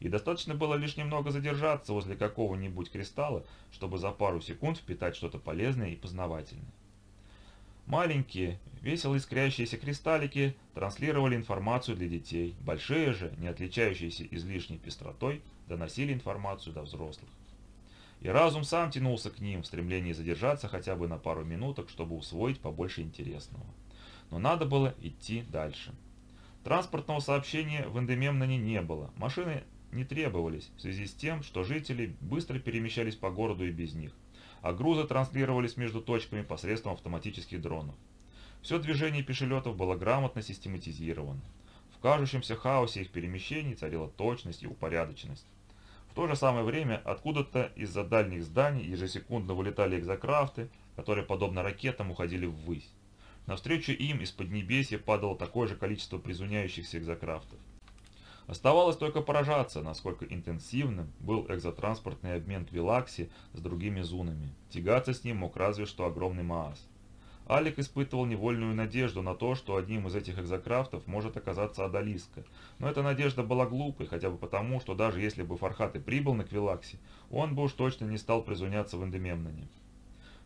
И достаточно было лишь немного задержаться возле какого-нибудь кристалла, чтобы за пару секунд впитать что-то полезное и познавательное. Маленькие, весело искрящиеся кристаллики транслировали информацию для детей, большие же, не отличающиеся излишней пестротой, доносили информацию до взрослых. И разум сам тянулся к ним в стремлении задержаться хотя бы на пару минуток, чтобы усвоить побольше интересного. Но надо было идти дальше. Транспортного сообщения в Эндемемноне не было, машины не требовались в связи с тем, что жители быстро перемещались по городу и без них, а грузы транслировались между точками посредством автоматических дронов. Все движение пешелетов было грамотно систематизировано. В кажущемся хаосе их перемещений царила точность и упорядоченность. В то же самое время откуда-то из-за дальних зданий ежесекундно вылетали экзокрафты, которые, подобно ракетам, уходили ввысь. Навстречу им из Поднебесья падало такое же количество призуняющихся экзокрафтов. Оставалось только поражаться, насколько интенсивным был экзотранспортный обмен Квилакси с другими зунами. Тягаться с ним мог разве что огромный Маас. Алик испытывал невольную надежду на то, что одним из этих экзокрафтов может оказаться Адалиска. Но эта надежда была глупой, хотя бы потому, что даже если бы Фархат и прибыл на Квилаксе, он бы уж точно не стал призуняться в Эндемемноне.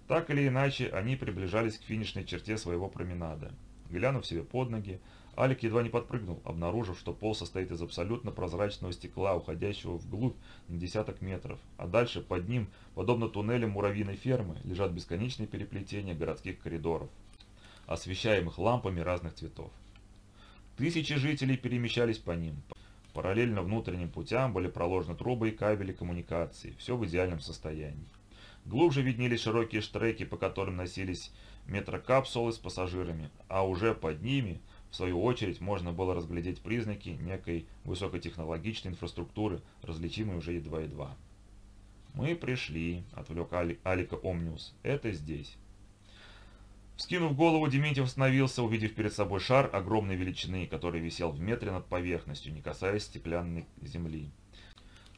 Так или иначе, они приближались к финишной черте своего променада. Глянув себе под ноги, Алик едва не подпрыгнул, обнаружив, что пол состоит из абсолютно прозрачного стекла, уходящего вглубь на десяток метров, а дальше под ним, подобно туннелям муравьиной фермы, лежат бесконечные переплетения городских коридоров, освещаемых лампами разных цветов. Тысячи жителей перемещались по ним. Параллельно внутренним путям были проложены трубы и кабели коммуникации, все в идеальном состоянии. Глубже виднелись широкие штреки, по которым носились метрокапсулы с пассажирами, а уже под ними – в свою очередь, можно было разглядеть признаки некой высокотехнологичной инфраструктуры, различимой уже едва-едва. «Мы пришли», — отвлек Али, Алика Омниус. «Это здесь». Вскинув голову, Дементьев остановился, увидев перед собой шар огромной величины, который висел в метре над поверхностью, не касаясь стеклянной земли.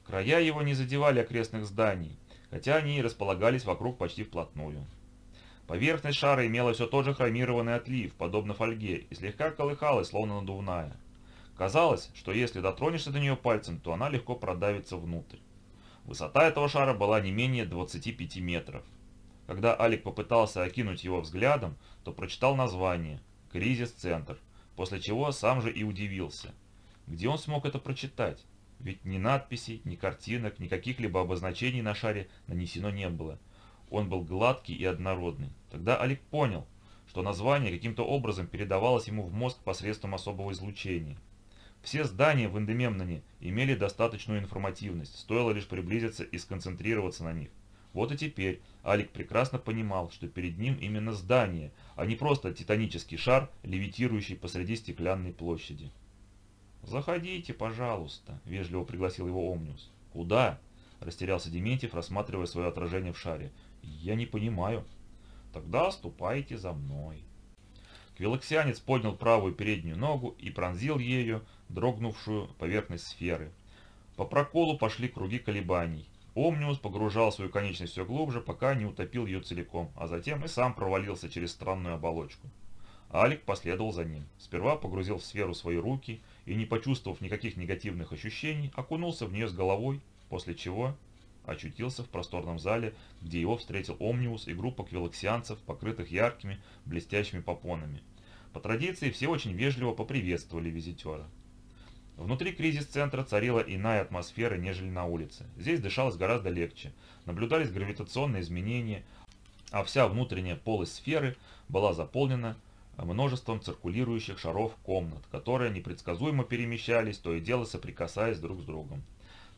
Края его не задевали окрестных зданий, хотя они и располагались вокруг почти вплотную. Поверхность шара имела все тот же хромированный отлив, подобно фольге, и слегка колыхалась, словно надувная. Казалось, что если дотронешься до нее пальцем, то она легко продавится внутрь. Высота этого шара была не менее 25 метров. Когда Алик попытался окинуть его взглядом, то прочитал название «Кризис-центр», после чего сам же и удивился. Где он смог это прочитать? Ведь ни надписей, ни картинок, ни каких-либо обозначений на шаре нанесено не было. Он был гладкий и однородный. Тогда Алик понял, что название каким-то образом передавалось ему в мозг посредством особого излучения. Все здания в Эндемемноне имели достаточную информативность, стоило лишь приблизиться и сконцентрироваться на них. Вот и теперь Алик прекрасно понимал, что перед ним именно здание, а не просто титанический шар, левитирующий посреди стеклянной площади. «Заходите, пожалуйста», — вежливо пригласил его Омниус. «Куда?» — растерялся Дементьев, рассматривая свое отражение в шаре. «Я не понимаю». «Тогда ступайте за мной». Квилоксианец поднял правую переднюю ногу и пронзил ею дрогнувшую поверхность сферы. По проколу пошли круги колебаний. Омниус погружал свою конечность все глубже, пока не утопил ее целиком, а затем и сам провалился через странную оболочку. Алик последовал за ним. Сперва погрузил в сферу свои руки и, не почувствовав никаких негативных ощущений, окунулся в нее с головой, после чего очутился в просторном зале, где его встретил Омниус и группа квилоксианцев, покрытых яркими, блестящими попонами. По традиции все очень вежливо поприветствовали визитера. Внутри кризис-центра царила иная атмосфера, нежели на улице. Здесь дышалось гораздо легче, наблюдались гравитационные изменения, а вся внутренняя полость сферы была заполнена множеством циркулирующих шаров комнат, которые непредсказуемо перемещались, то и дело соприкасаясь друг с другом.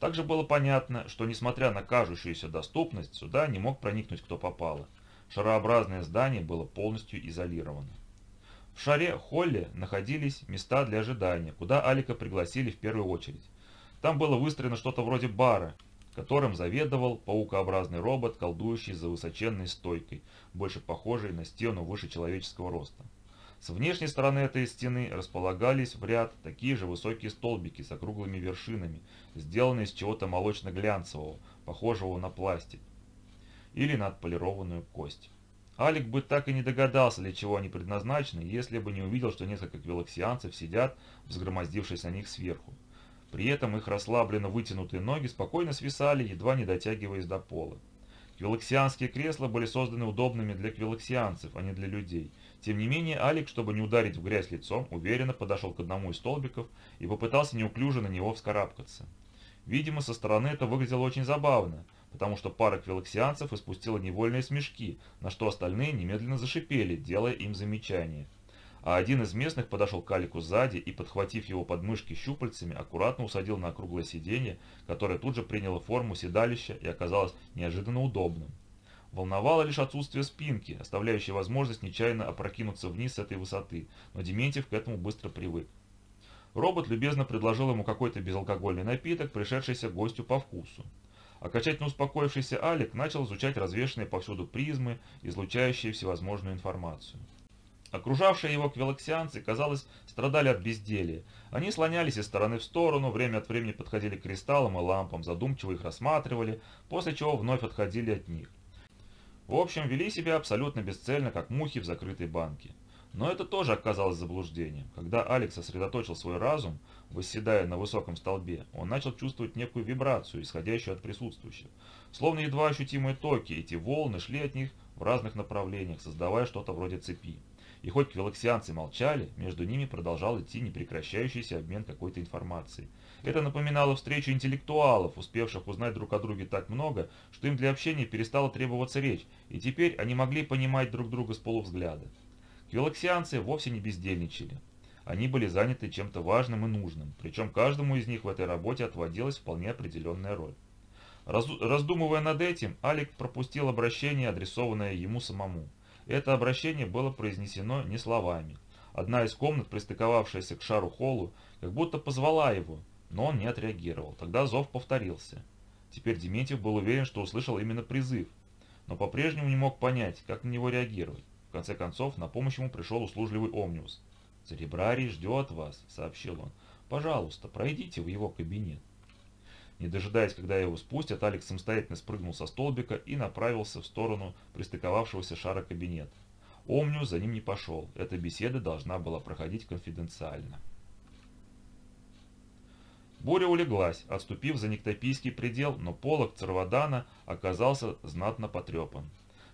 Также было понятно, что несмотря на кажущуюся доступность, сюда не мог проникнуть кто попало. Шарообразное здание было полностью изолировано. В шаре холле находились места для ожидания, куда Алика пригласили в первую очередь. Там было выстроено что-то вроде бара, которым заведовал паукообразный робот, колдующий за высоченной стойкой, больше похожей на стену выше человеческого роста. С внешней стороны этой стены располагались в ряд такие же высокие столбики с округлыми вершинами, сделанные из чего-то молочно-глянцевого, похожего на пластик или на отполированную кость. Алик бы так и не догадался, для чего они предназначены, если бы не увидел, что несколько квилоксианцев сидят, взгромоздившись на них сверху. При этом их расслабленно вытянутые ноги спокойно свисали, едва не дотягиваясь до пола. Квилоксианские кресла были созданы удобными для квилоксианцев, а не для людей. Тем не менее, Алик, чтобы не ударить в грязь лицом, уверенно подошел к одному из столбиков и попытался неуклюже на него вскарабкаться. Видимо, со стороны это выглядело очень забавно, потому что пара квилоксианцев испустила невольные смешки, на что остальные немедленно зашипели, делая им замечания а один из местных подошел к Алику сзади и, подхватив его подмышки щупальцами, аккуратно усадил на круглое сиденье, которое тут же приняло форму седалища и оказалось неожиданно удобным. Волновало лишь отсутствие спинки, оставляющей возможность нечаянно опрокинуться вниз с этой высоты, но Дементьев к этому быстро привык. Робот любезно предложил ему какой-то безалкогольный напиток, пришедшийся гостю по вкусу. Окончательно успокоившийся Алик начал изучать развешанные повсюду призмы, излучающие всевозможную информацию. Окружавшие его квилоксианцы, казалось, страдали от безделия. Они слонялись из стороны в сторону, время от времени подходили к кристаллам и лампам, задумчиво их рассматривали, после чего вновь отходили от них. В общем, вели себя абсолютно бесцельно, как мухи в закрытой банке. Но это тоже оказалось заблуждением. Когда Алекс сосредоточил свой разум, восседая на высоком столбе, он начал чувствовать некую вибрацию, исходящую от присутствующих. Словно едва ощутимые токи, эти волны шли от них в разных направлениях, создавая что-то вроде цепи. И хоть квилоксианцы молчали, между ними продолжал идти непрекращающийся обмен какой-то информацией. Это напоминало встречу интеллектуалов, успевших узнать друг о друге так много, что им для общения перестала требоваться речь, и теперь они могли понимать друг друга с полувзгляда. Квилоксианцы вовсе не бездельничали. Они были заняты чем-то важным и нужным, причем каждому из них в этой работе отводилась вполне определенная роль. Раз, раздумывая над этим, Алик пропустил обращение, адресованное ему самому. Это обращение было произнесено не словами. Одна из комнат, пристыковавшаяся к шару холлу, как будто позвала его, но он не отреагировал. Тогда зов повторился. Теперь Дементьев был уверен, что услышал именно призыв, но по-прежнему не мог понять, как на него реагировать. В конце концов, на помощь ему пришел услужливый Омниус. «Церебрарий ждет вас», — сообщил он. «Пожалуйста, пройдите в его кабинет». Не дожидаясь, когда его спустят, Алекс самостоятельно спрыгнул со столбика и направился в сторону пристыковавшегося шара кабинета. Омню за ним не пошел. Эта беседа должна была проходить конфиденциально. Буря улеглась, отступив за нектопийский предел, но полог Царвадана оказался знатно потрепан.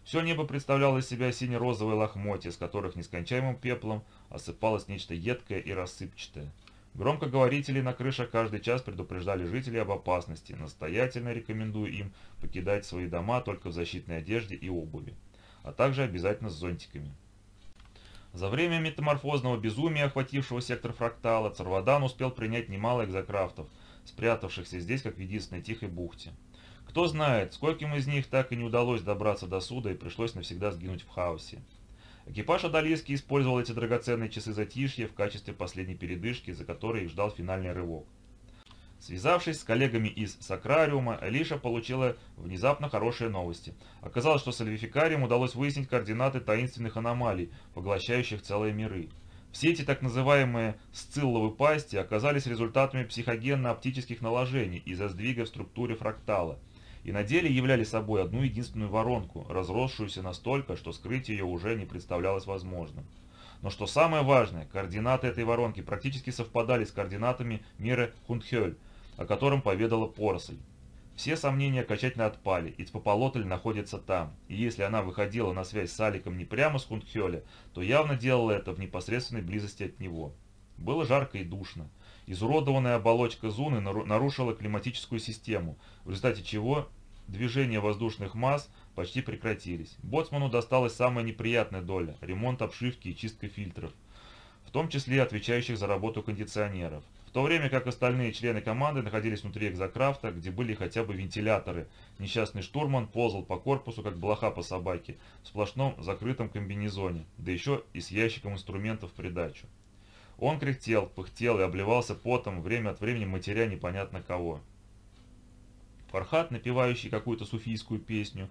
Все небо представляло из себя сине-розовые лохмотья, с которых нескончаемым пеплом осыпалось нечто едкое и рассыпчатое. Громкоговорители на крышах каждый час предупреждали жителей об опасности, настоятельно рекомендуя им покидать свои дома только в защитной одежде и обуви, а также обязательно с зонтиками. За время метаморфозного безумия, охватившего сектор фрактала, Царвадан успел принять немало экзокрафтов, спрятавшихся здесь как в единственной тихой бухте. Кто знает, скольким из них так и не удалось добраться до суда и пришлось навсегда сгинуть в хаосе. Экипаж Адалиски использовал эти драгоценные часы затишья в качестве последней передышки, за которой их ждал финальный рывок. Связавшись с коллегами из Сакрариума, Элиша получила внезапно хорошие новости. Оказалось, что Сальвификарием удалось выяснить координаты таинственных аномалий, поглощающих целые миры. Все эти так называемые сцилловые пасти оказались результатами психогенно-оптических наложений из-за сдвига в структуре фрактала – и на деле являли собой одну единственную воронку, разросшуюся настолько, что скрыть ее уже не представлялось возможным. Но что самое важное, координаты этой воронки практически совпадали с координатами мира Хундхёль, о котором поведала Поросль. Все сомнения окончательно отпали, и Цпополотль находится там, и если она выходила на связь с Аликом не прямо с Хундхёля, то явно делала это в непосредственной близости от него. Было жарко и душно. Изуродованная оболочка Зуны нарушила климатическую систему, в результате чего движения воздушных масс почти прекратились. Боцману досталась самая неприятная доля – ремонт обшивки и чистка фильтров, в том числе отвечающих за работу кондиционеров. То время как остальные члены команды находились внутри экзокрафта, где были хотя бы вентиляторы. Несчастный штурман ползал по корпусу, как блоха по собаке, в сплошном закрытом комбинезоне, да еще и с ящиком инструментов в придачу. Он кряхтел, пыхтел и обливался потом, время от времени матеря непонятно кого. Фархат, напевающий какую-то суфийскую песню,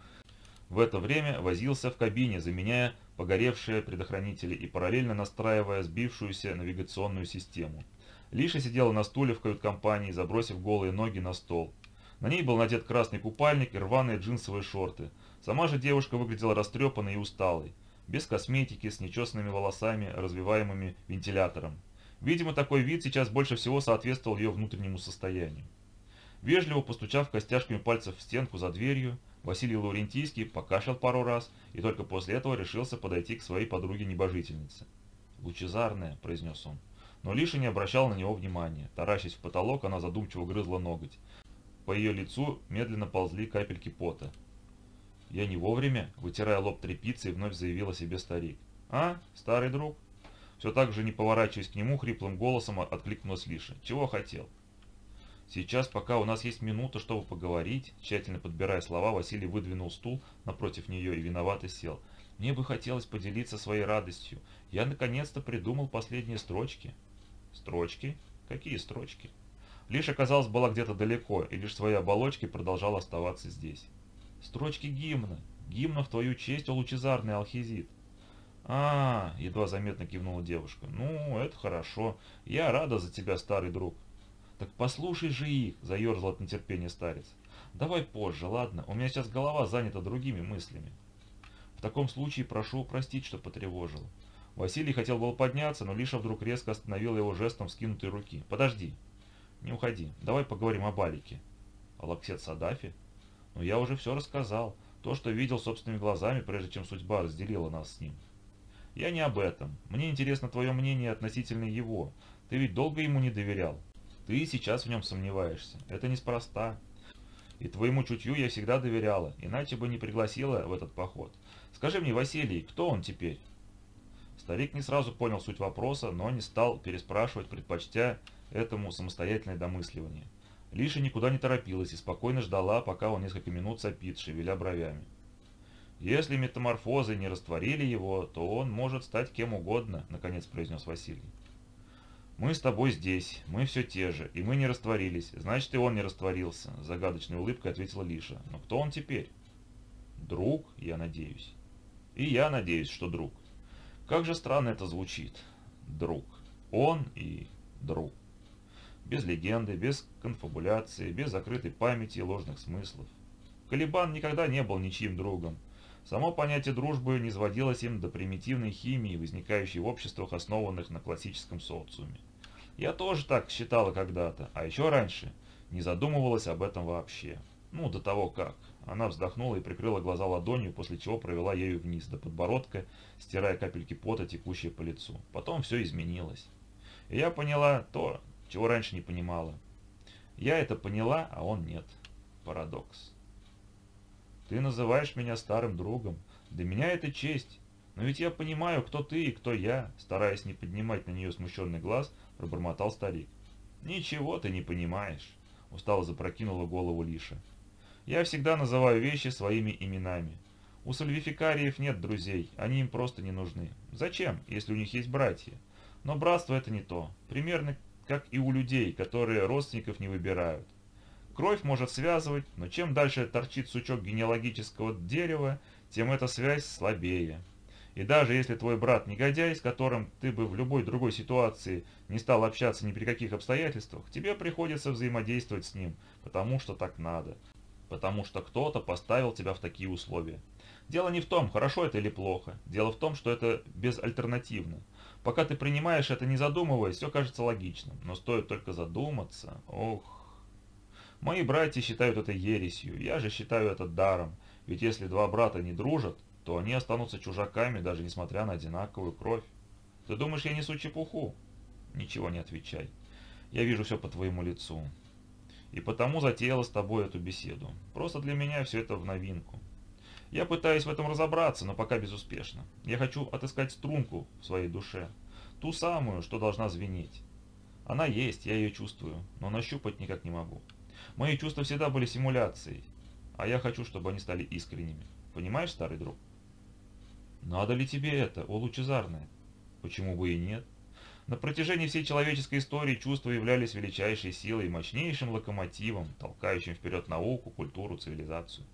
в это время возился в кабине, заменяя погоревшие предохранители и параллельно настраивая сбившуюся навигационную систему. Лиша сидела на стуле в кают-компании, забросив голые ноги на стол. На ней был надет красный купальник и рваные джинсовые шорты. Сама же девушка выглядела растрепанной и усталой, без косметики, с нечесанными волосами, развиваемыми вентилятором. Видимо, такой вид сейчас больше всего соответствовал ее внутреннему состоянию. Вежливо постучав костяшками пальцев в стенку за дверью, Василий Лаврентийский покашлял пару раз и только после этого решился подойти к своей подруге-небожительнице. «Лучезарная», — произнес он. Но Лиша не обращал на него внимания. Таращась в потолок, она задумчиво грызла ноготь. По ее лицу медленно ползли капельки пота. «Я не вовремя», — вытирая лоб тряпицей, вновь заявил о себе старик. «А, старый друг?» Все так же, не поворачиваясь к нему, хриплым голосом откликнулась Лиша. «Чего хотел?» Сейчас, пока у нас есть минута, чтобы поговорить, тщательно подбирая слова, Василий выдвинул стул напротив нее и виновато сел. Мне бы хотелось поделиться своей радостью. Я наконец-то придумал последние строчки. Строчки? Какие строчки? Лиша, казалось, была где-то далеко, и лишь своей оболочкой продолжала оставаться здесь. Строчки гимна. Гимна в твою честь, о лучезарный алхизит. А, едва заметно кивнула девушка. Ну, это хорошо. Я рада за тебя, старый друг. «Так послушай же их!» – заерзал от нетерпения старец. «Давай позже, ладно? У меня сейчас голова занята другими мыслями». «В таком случае прошу простить, что потревожил». Василий хотел был подняться, но Лиша вдруг резко остановил его жестом скинутой руки. «Подожди. Не уходи. Давай поговорим о Балике». «О Лаксет Садафе?» «Ну я уже все рассказал. То, что видел собственными глазами, прежде чем судьба разделила нас с ним». «Я не об этом. Мне интересно твое мнение относительно его. Ты ведь долго ему не доверял?» Ты сейчас в нем сомневаешься. Это неспроста. И твоему чутью я всегда доверяла, иначе бы не пригласила в этот поход. Скажи мне, Василий, кто он теперь?» Старик не сразу понял суть вопроса, но не стал переспрашивать, предпочтя этому самостоятельное домысливание. Лиша никуда не торопилась и спокойно ждала, пока он несколько минут сопит, шевеля бровями. «Если метаморфозы не растворили его, то он может стать кем угодно», — наконец произнес Василий. «Мы с тобой здесь, мы все те же, и мы не растворились, значит и он не растворился», – загадочной улыбкой ответила Лиша. «Но кто он теперь?» «Друг, я надеюсь». «И я надеюсь, что друг». Как же странно это звучит. Друг. Он и друг. Без легенды, без конфабуляции, без закрытой памяти и ложных смыслов. Калибан никогда не был ничьим другом. Само понятие дружбы не сводилось им до примитивной химии, возникающей в обществах, основанных на классическом социуме. Я тоже так считала когда-то, а еще раньше не задумывалась об этом вообще. Ну, до того как. Она вздохнула и прикрыла глаза ладонью, после чего провела ею вниз до подбородка, стирая капельки пота, текущие по лицу. Потом все изменилось. И я поняла то, чего раньше не понимала. Я это поняла, а он нет. Парадокс. Ты называешь меня старым другом. Для меня это честь. Но ведь я понимаю, кто ты и кто я, стараясь не поднимать на нее смущенный глаз, пробормотал старик. Ничего ты не понимаешь, устало запрокинула голову Лиша. Я всегда называю вещи своими именами. У сальвификариев нет друзей, они им просто не нужны. Зачем, если у них есть братья? Но братство это не то. Примерно как и у людей, которые родственников не выбирают. Кровь может связывать, но чем дальше торчит сучок генеалогического дерева, тем эта связь слабее. И даже если твой брат негодяй, с которым ты бы в любой другой ситуации не стал общаться ни при каких обстоятельствах, тебе приходится взаимодействовать с ним, потому что так надо. Потому что кто-то поставил тебя в такие условия. Дело не в том, хорошо это или плохо. Дело в том, что это безальтернативно. Пока ты принимаешь это не задумываясь, все кажется логичным. Но стоит только задуматься, ох... Мои братья считают это ересью, я же считаю это даром, ведь если два брата не дружат, то они останутся чужаками, даже несмотря на одинаковую кровь. Ты думаешь, я несу чепуху? Ничего не отвечай. Я вижу все по твоему лицу. И потому затеяла с тобой эту беседу. Просто для меня все это в новинку. Я пытаюсь в этом разобраться, но пока безуспешно. Я хочу отыскать струнку в своей душе. Ту самую, что должна звенеть. Она есть, я ее чувствую, но нащупать никак не могу. Мои чувства всегда были симуляцией, а я хочу, чтобы они стали искренними. Понимаешь, старый друг? Надо ли тебе это, о лучезарное? Почему бы и нет? На протяжении всей человеческой истории чувства являлись величайшей силой и мощнейшим локомотивом, толкающим вперед науку, культуру, цивилизацию.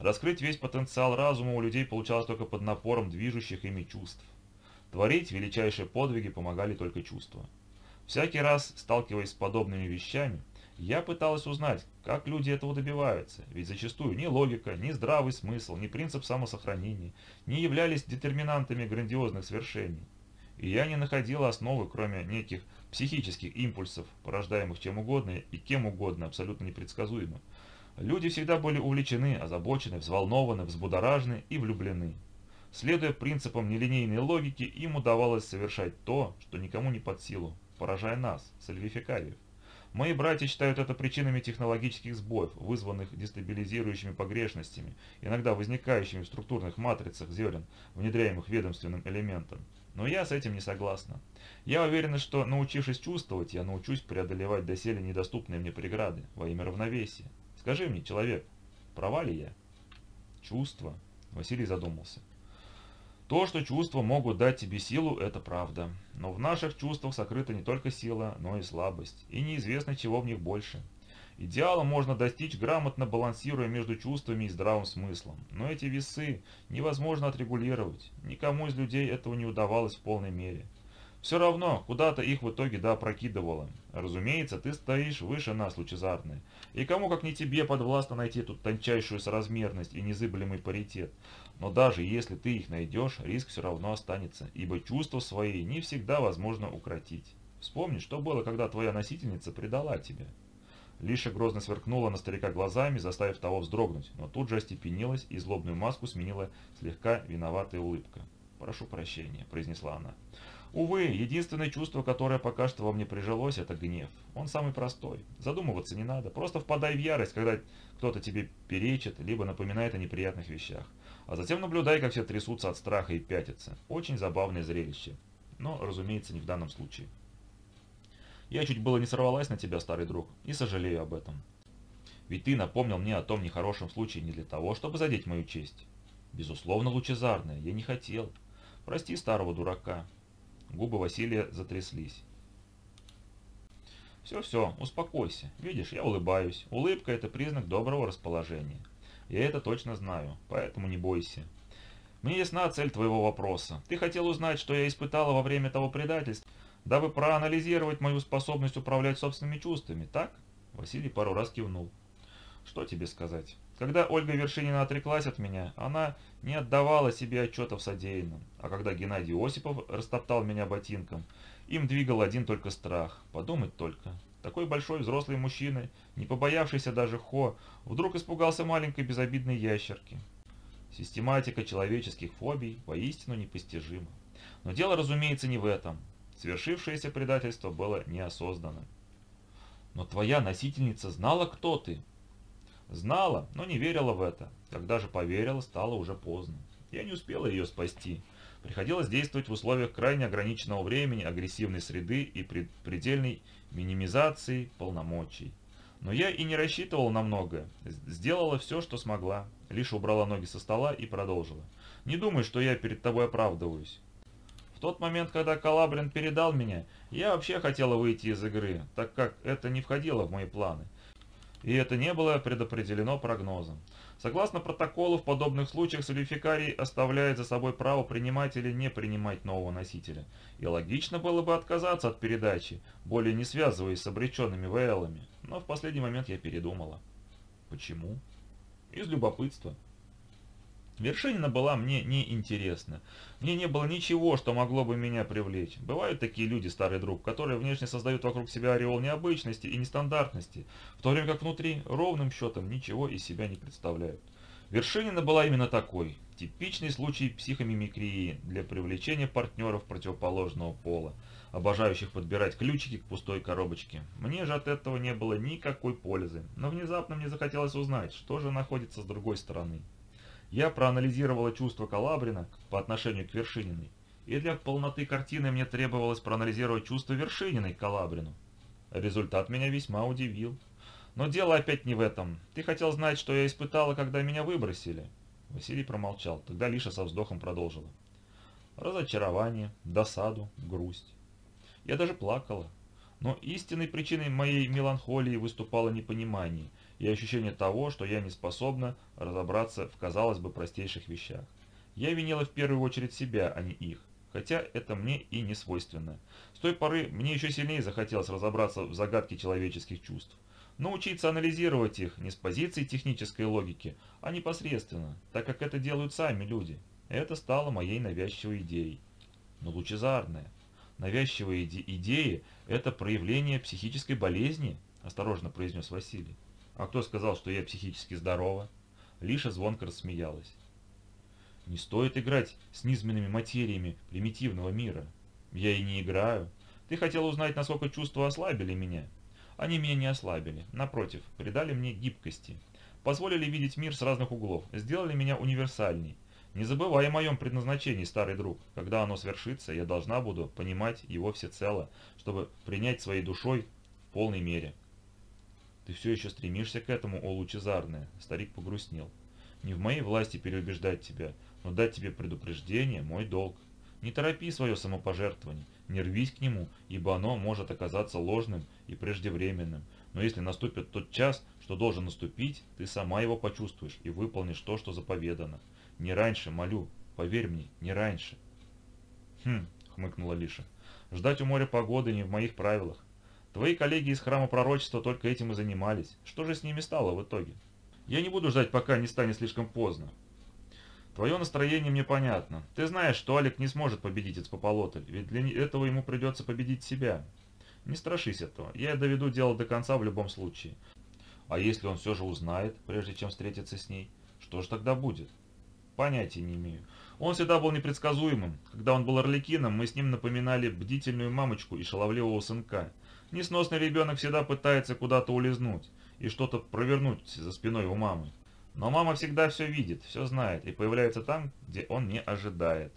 Раскрыть весь потенциал разума у людей получалось только под напором движущих ими чувств. Творить величайшие подвиги помогали только чувства. Всякий раз, сталкиваясь с подобными вещами, я пыталась узнать, как люди этого добиваются, ведь зачастую ни логика, ни здравый смысл, ни принцип самосохранения не являлись детерминантами грандиозных свершений. И я не находила основы, кроме неких психических импульсов, порождаемых чем угодно и кем угодно, абсолютно непредсказуемо. Люди всегда были увлечены, озабочены, взволнованы, взбудоражены и влюблены. Следуя принципам нелинейной логики, им удавалось совершать то, что никому не под силу, поражая нас, сальвификариев. Мои братья считают это причинами технологических сбоев, вызванных дестабилизирующими погрешностями, иногда возникающими в структурных матрицах зерен, внедряемых ведомственным элементом. Но я с этим не согласна. Я уверена, что, научившись чувствовать, я научусь преодолевать доселе недоступные мне преграды во имя равновесия. Скажи мне, человек, права ли я? Чувства. Василий задумался. То, что чувства могут дать тебе силу, это правда. Но в наших чувствах сокрыта не только сила, но и слабость. И неизвестно, чего в них больше. Идеала можно достичь, грамотно балансируя между чувствами и здравым смыслом. Но эти весы невозможно отрегулировать. Никому из людей этого не удавалось в полной мере. Все равно, куда-то их в итоге да опрокидывало. Разумеется, ты стоишь выше нас, лучезарные. И кому как не тебе подвластно найти тут тончайшую соразмерность и незыблемый паритет. Но даже если ты их найдешь, риск все равно останется, ибо чувства свои не всегда возможно укротить. Вспомни, что было, когда твоя носительница предала тебя. Лиша грозно сверкнула на старика глазами, заставив того вздрогнуть, но тут же остепенилась и злобную маску сменила слегка виноватая улыбка. «Прошу прощения», — произнесла она. Увы, единственное чувство, которое пока что во мне прижилось, это гнев. Он самый простой. Задумываться не надо. Просто впадай в ярость, когда кто-то тебе перечит, либо напоминает о неприятных вещах. А затем наблюдай, как все трясутся от страха и пятятся. Очень забавное зрелище. Но, разумеется, не в данном случае. Я чуть было не сорвалась на тебя, старый друг, и сожалею об этом. Ведь ты напомнил мне о том нехорошем случае не для того, чтобы задеть мою честь. Безусловно, лучезарная, я не хотел. Прости старого дурака. Губы Василия затряслись. «Все-все, успокойся. Видишь, я улыбаюсь. Улыбка – это признак доброго расположения. Я это точно знаю, поэтому не бойся. Мне ясна цель твоего вопроса. Ты хотел узнать, что я испытала во время того предательства, дабы проанализировать мою способность управлять собственными чувствами, так?» Василий пару раз кивнул. «Что тебе сказать?» Когда Ольга Вершинина отреклась от меня, она не отдавала себе отчета в содеянном. А когда Геннадий Осипов растоптал меня ботинком, им двигал один только страх. Подумать только. Такой большой взрослый мужчина, не побоявшийся даже Хо, вдруг испугался маленькой безобидной ящерки. Систематика человеческих фобий воистину непостижима. Но дело, разумеется, не в этом. Свершившееся предательство было неосознанным. «Но твоя носительница знала, кто ты», Знала, но не верила в это. Когда же поверила, стало уже поздно. Я не успела ее спасти. Приходилось действовать в условиях крайне ограниченного времени, агрессивной среды и предельной минимизации полномочий. Но я и не рассчитывал на многое. Сделала все, что смогла. Лишь убрала ноги со стола и продолжила. Не думай, что я перед тобой оправдываюсь. Тот момент, когда Калабрин передал меня, я вообще хотела выйти из игры, так как это не входило в мои планы и это не было предопределено прогнозом. Согласно протоколу, в подобных случаях солификарий оставляет за собой право принимать или не принимать нового носителя. И логично было бы отказаться от передачи, более не связываясь с обреченными ВЛами. Но в последний момент я передумала. Почему? Из любопытства. Вершинина была мне неинтересна. Мне не было ничего, что могло бы меня привлечь. Бывают такие люди, старый друг, которые внешне создают вокруг себя ореол необычности и нестандартности, в то время как внутри ровным счетом ничего из себя не представляют. Вершинина была именно такой. Типичный случай психомимикрии для привлечения партнеров противоположного пола, обожающих подбирать ключики к пустой коробочке. Мне же от этого не было никакой пользы, но внезапно мне захотелось узнать, что же находится с другой стороны. Я проанализировала чувства Калабрина по отношению к Вершининой, и для полноты картины мне требовалось проанализировать чувства Вершининой к Калабрину. Результат меня весьма удивил. Но дело опять не в этом. Ты хотел знать, что я испытала, когда меня выбросили. Василий промолчал, тогда Лиша со вздохом продолжила. Разочарование, досаду, грусть. Я даже плакала. Но истинной причиной моей меланхолии выступало непонимание – и ощущение того, что я не способна разобраться в, казалось бы, простейших вещах. Я винила в первую очередь себя, а не их, хотя это мне и не свойственно. С той поры мне еще сильнее захотелось разобраться в загадке человеческих чувств. Научиться анализировать их не с позиции технической логики, а непосредственно, так как это делают сами люди. Это стало моей навязчивой идеей. Но лучезарная. Навязчивые иде идеи – это проявление психической болезни, осторожно произнес Василий. А кто сказал, что я психически здорова? Лиша звонко рассмеялась. Не стоит играть с низменными материями примитивного мира. Я и не играю. Ты хотел узнать, насколько чувства ослабили меня. Они меня не ослабили. Напротив, придали мне гибкости. Позволили видеть мир с разных углов. Сделали меня универсальней. Не забывай о моем предназначении, старый друг. Когда оно свершится, я должна буду понимать его всецело, чтобы принять своей душой в полной мере. Ты все еще стремишься к этому, о лучезарное. Старик погрустнел. Не в моей власти переубеждать тебя, но дать тебе предупреждение – мой долг. Не торопи свое самопожертвование, не рвись к нему, ибо оно может оказаться ложным и преждевременным. Но если наступит тот час, что должен наступить, ты сама его почувствуешь и выполнишь то, что заповедано. Не раньше, молю, поверь мне, не раньше. Хм, хмыкнула Лиша. Ждать у моря погоды не в моих правилах. Твои коллеги из храма пророчества только этим и занимались. Что же с ними стало в итоге? Я не буду ждать, пока не станет слишком поздно. Твое настроение мне понятно. Ты знаешь, что Алик не сможет победить Эцпополотль, ведь для этого ему придется победить себя. Не страшись этого. Я доведу дело до конца в любом случае. А если он все же узнает, прежде чем встретиться с ней, что же тогда будет? Понятия не имею. Он всегда был непредсказуемым. Когда он был орликином, мы с ним напоминали бдительную мамочку и шаловливого сынка. Несносный ребенок всегда пытается куда-то улизнуть и что-то провернуть за спиной у мамы. Но мама всегда все видит, все знает и появляется там, где он не ожидает.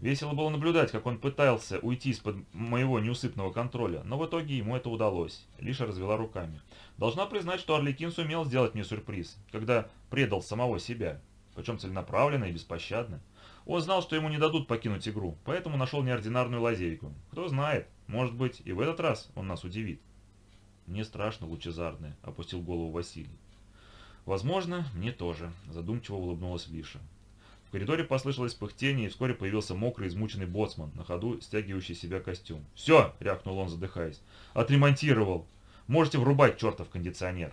Весело было наблюдать, как он пытался уйти из-под моего неусыпного контроля, но в итоге ему это удалось. Лиша развела руками. Должна признать, что Орликин сумел сделать мне сюрприз, когда предал самого себя. Причем целенаправленно и беспощадно. Он знал, что ему не дадут покинуть игру, поэтому нашел неординарную лазейку. Кто знает, может быть, и в этот раз он нас удивит. «Мне страшно, лучезарное», — опустил голову Василий. «Возможно, мне тоже», — задумчиво улыбнулась Лиша. В коридоре послышалось пыхтение, и вскоре появился мокрый, измученный боцман, на ходу стягивающий себя костюм. «Все!» — рявкнул он, задыхаясь. «Отремонтировал! Можете врубать чертов кондиционер!»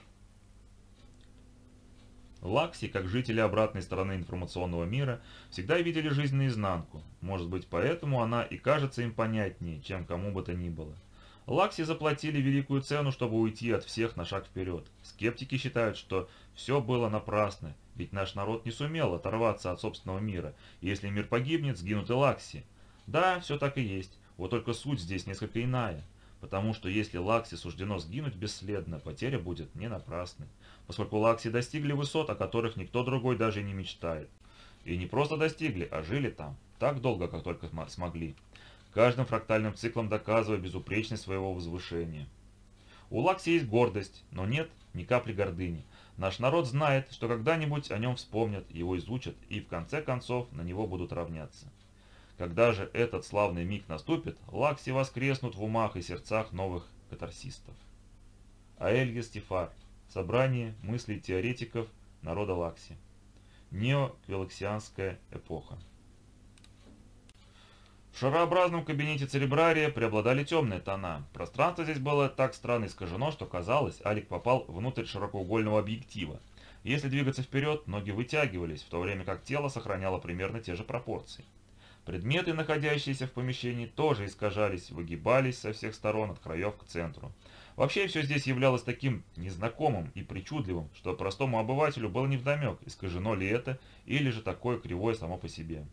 Лакси, как жители обратной стороны информационного мира, всегда видели жизнь наизнанку. Может быть, поэтому она и кажется им понятнее, чем кому бы то ни было. Лакси заплатили великую цену, чтобы уйти от всех на шаг вперед. Скептики считают, что все было напрасно, ведь наш народ не сумел оторваться от собственного мира, и если мир погибнет, сгинут и Лакси. Да, все так и есть, вот только суть здесь несколько иная, потому что если Лакси суждено сгинуть бесследно, потеря будет не напрасной, поскольку Лакси достигли высот, о которых никто другой даже не мечтает. И не просто достигли, а жили там, так долго, как только смогли каждым фрактальным циклом доказывая безупречность своего возвышения. У Лакси есть гордость, но нет ни капли гордыни. Наш народ знает, что когда-нибудь о нем вспомнят, его изучат и в конце концов на него будут равняться. Когда же этот славный миг наступит, Лакси воскреснут в умах и сердцах новых катарсистов. Аэлья Стефар. Собрание мыслей теоретиков народа Лакси. Неоквилоксианская эпоха. В шарообразном кабинете Церебрария преобладали темные тона. Пространство здесь было так странно искажено, что казалось, Алик попал внутрь широкоугольного объектива. Если двигаться вперед, ноги вытягивались, в то время как тело сохраняло примерно те же пропорции. Предметы, находящиеся в помещении, тоже искажались, выгибались со всех сторон от краев к центру. Вообще все здесь являлось таким незнакомым и причудливым, что простому обывателю было невдомек, искажено ли это, или же такое кривое само по себе.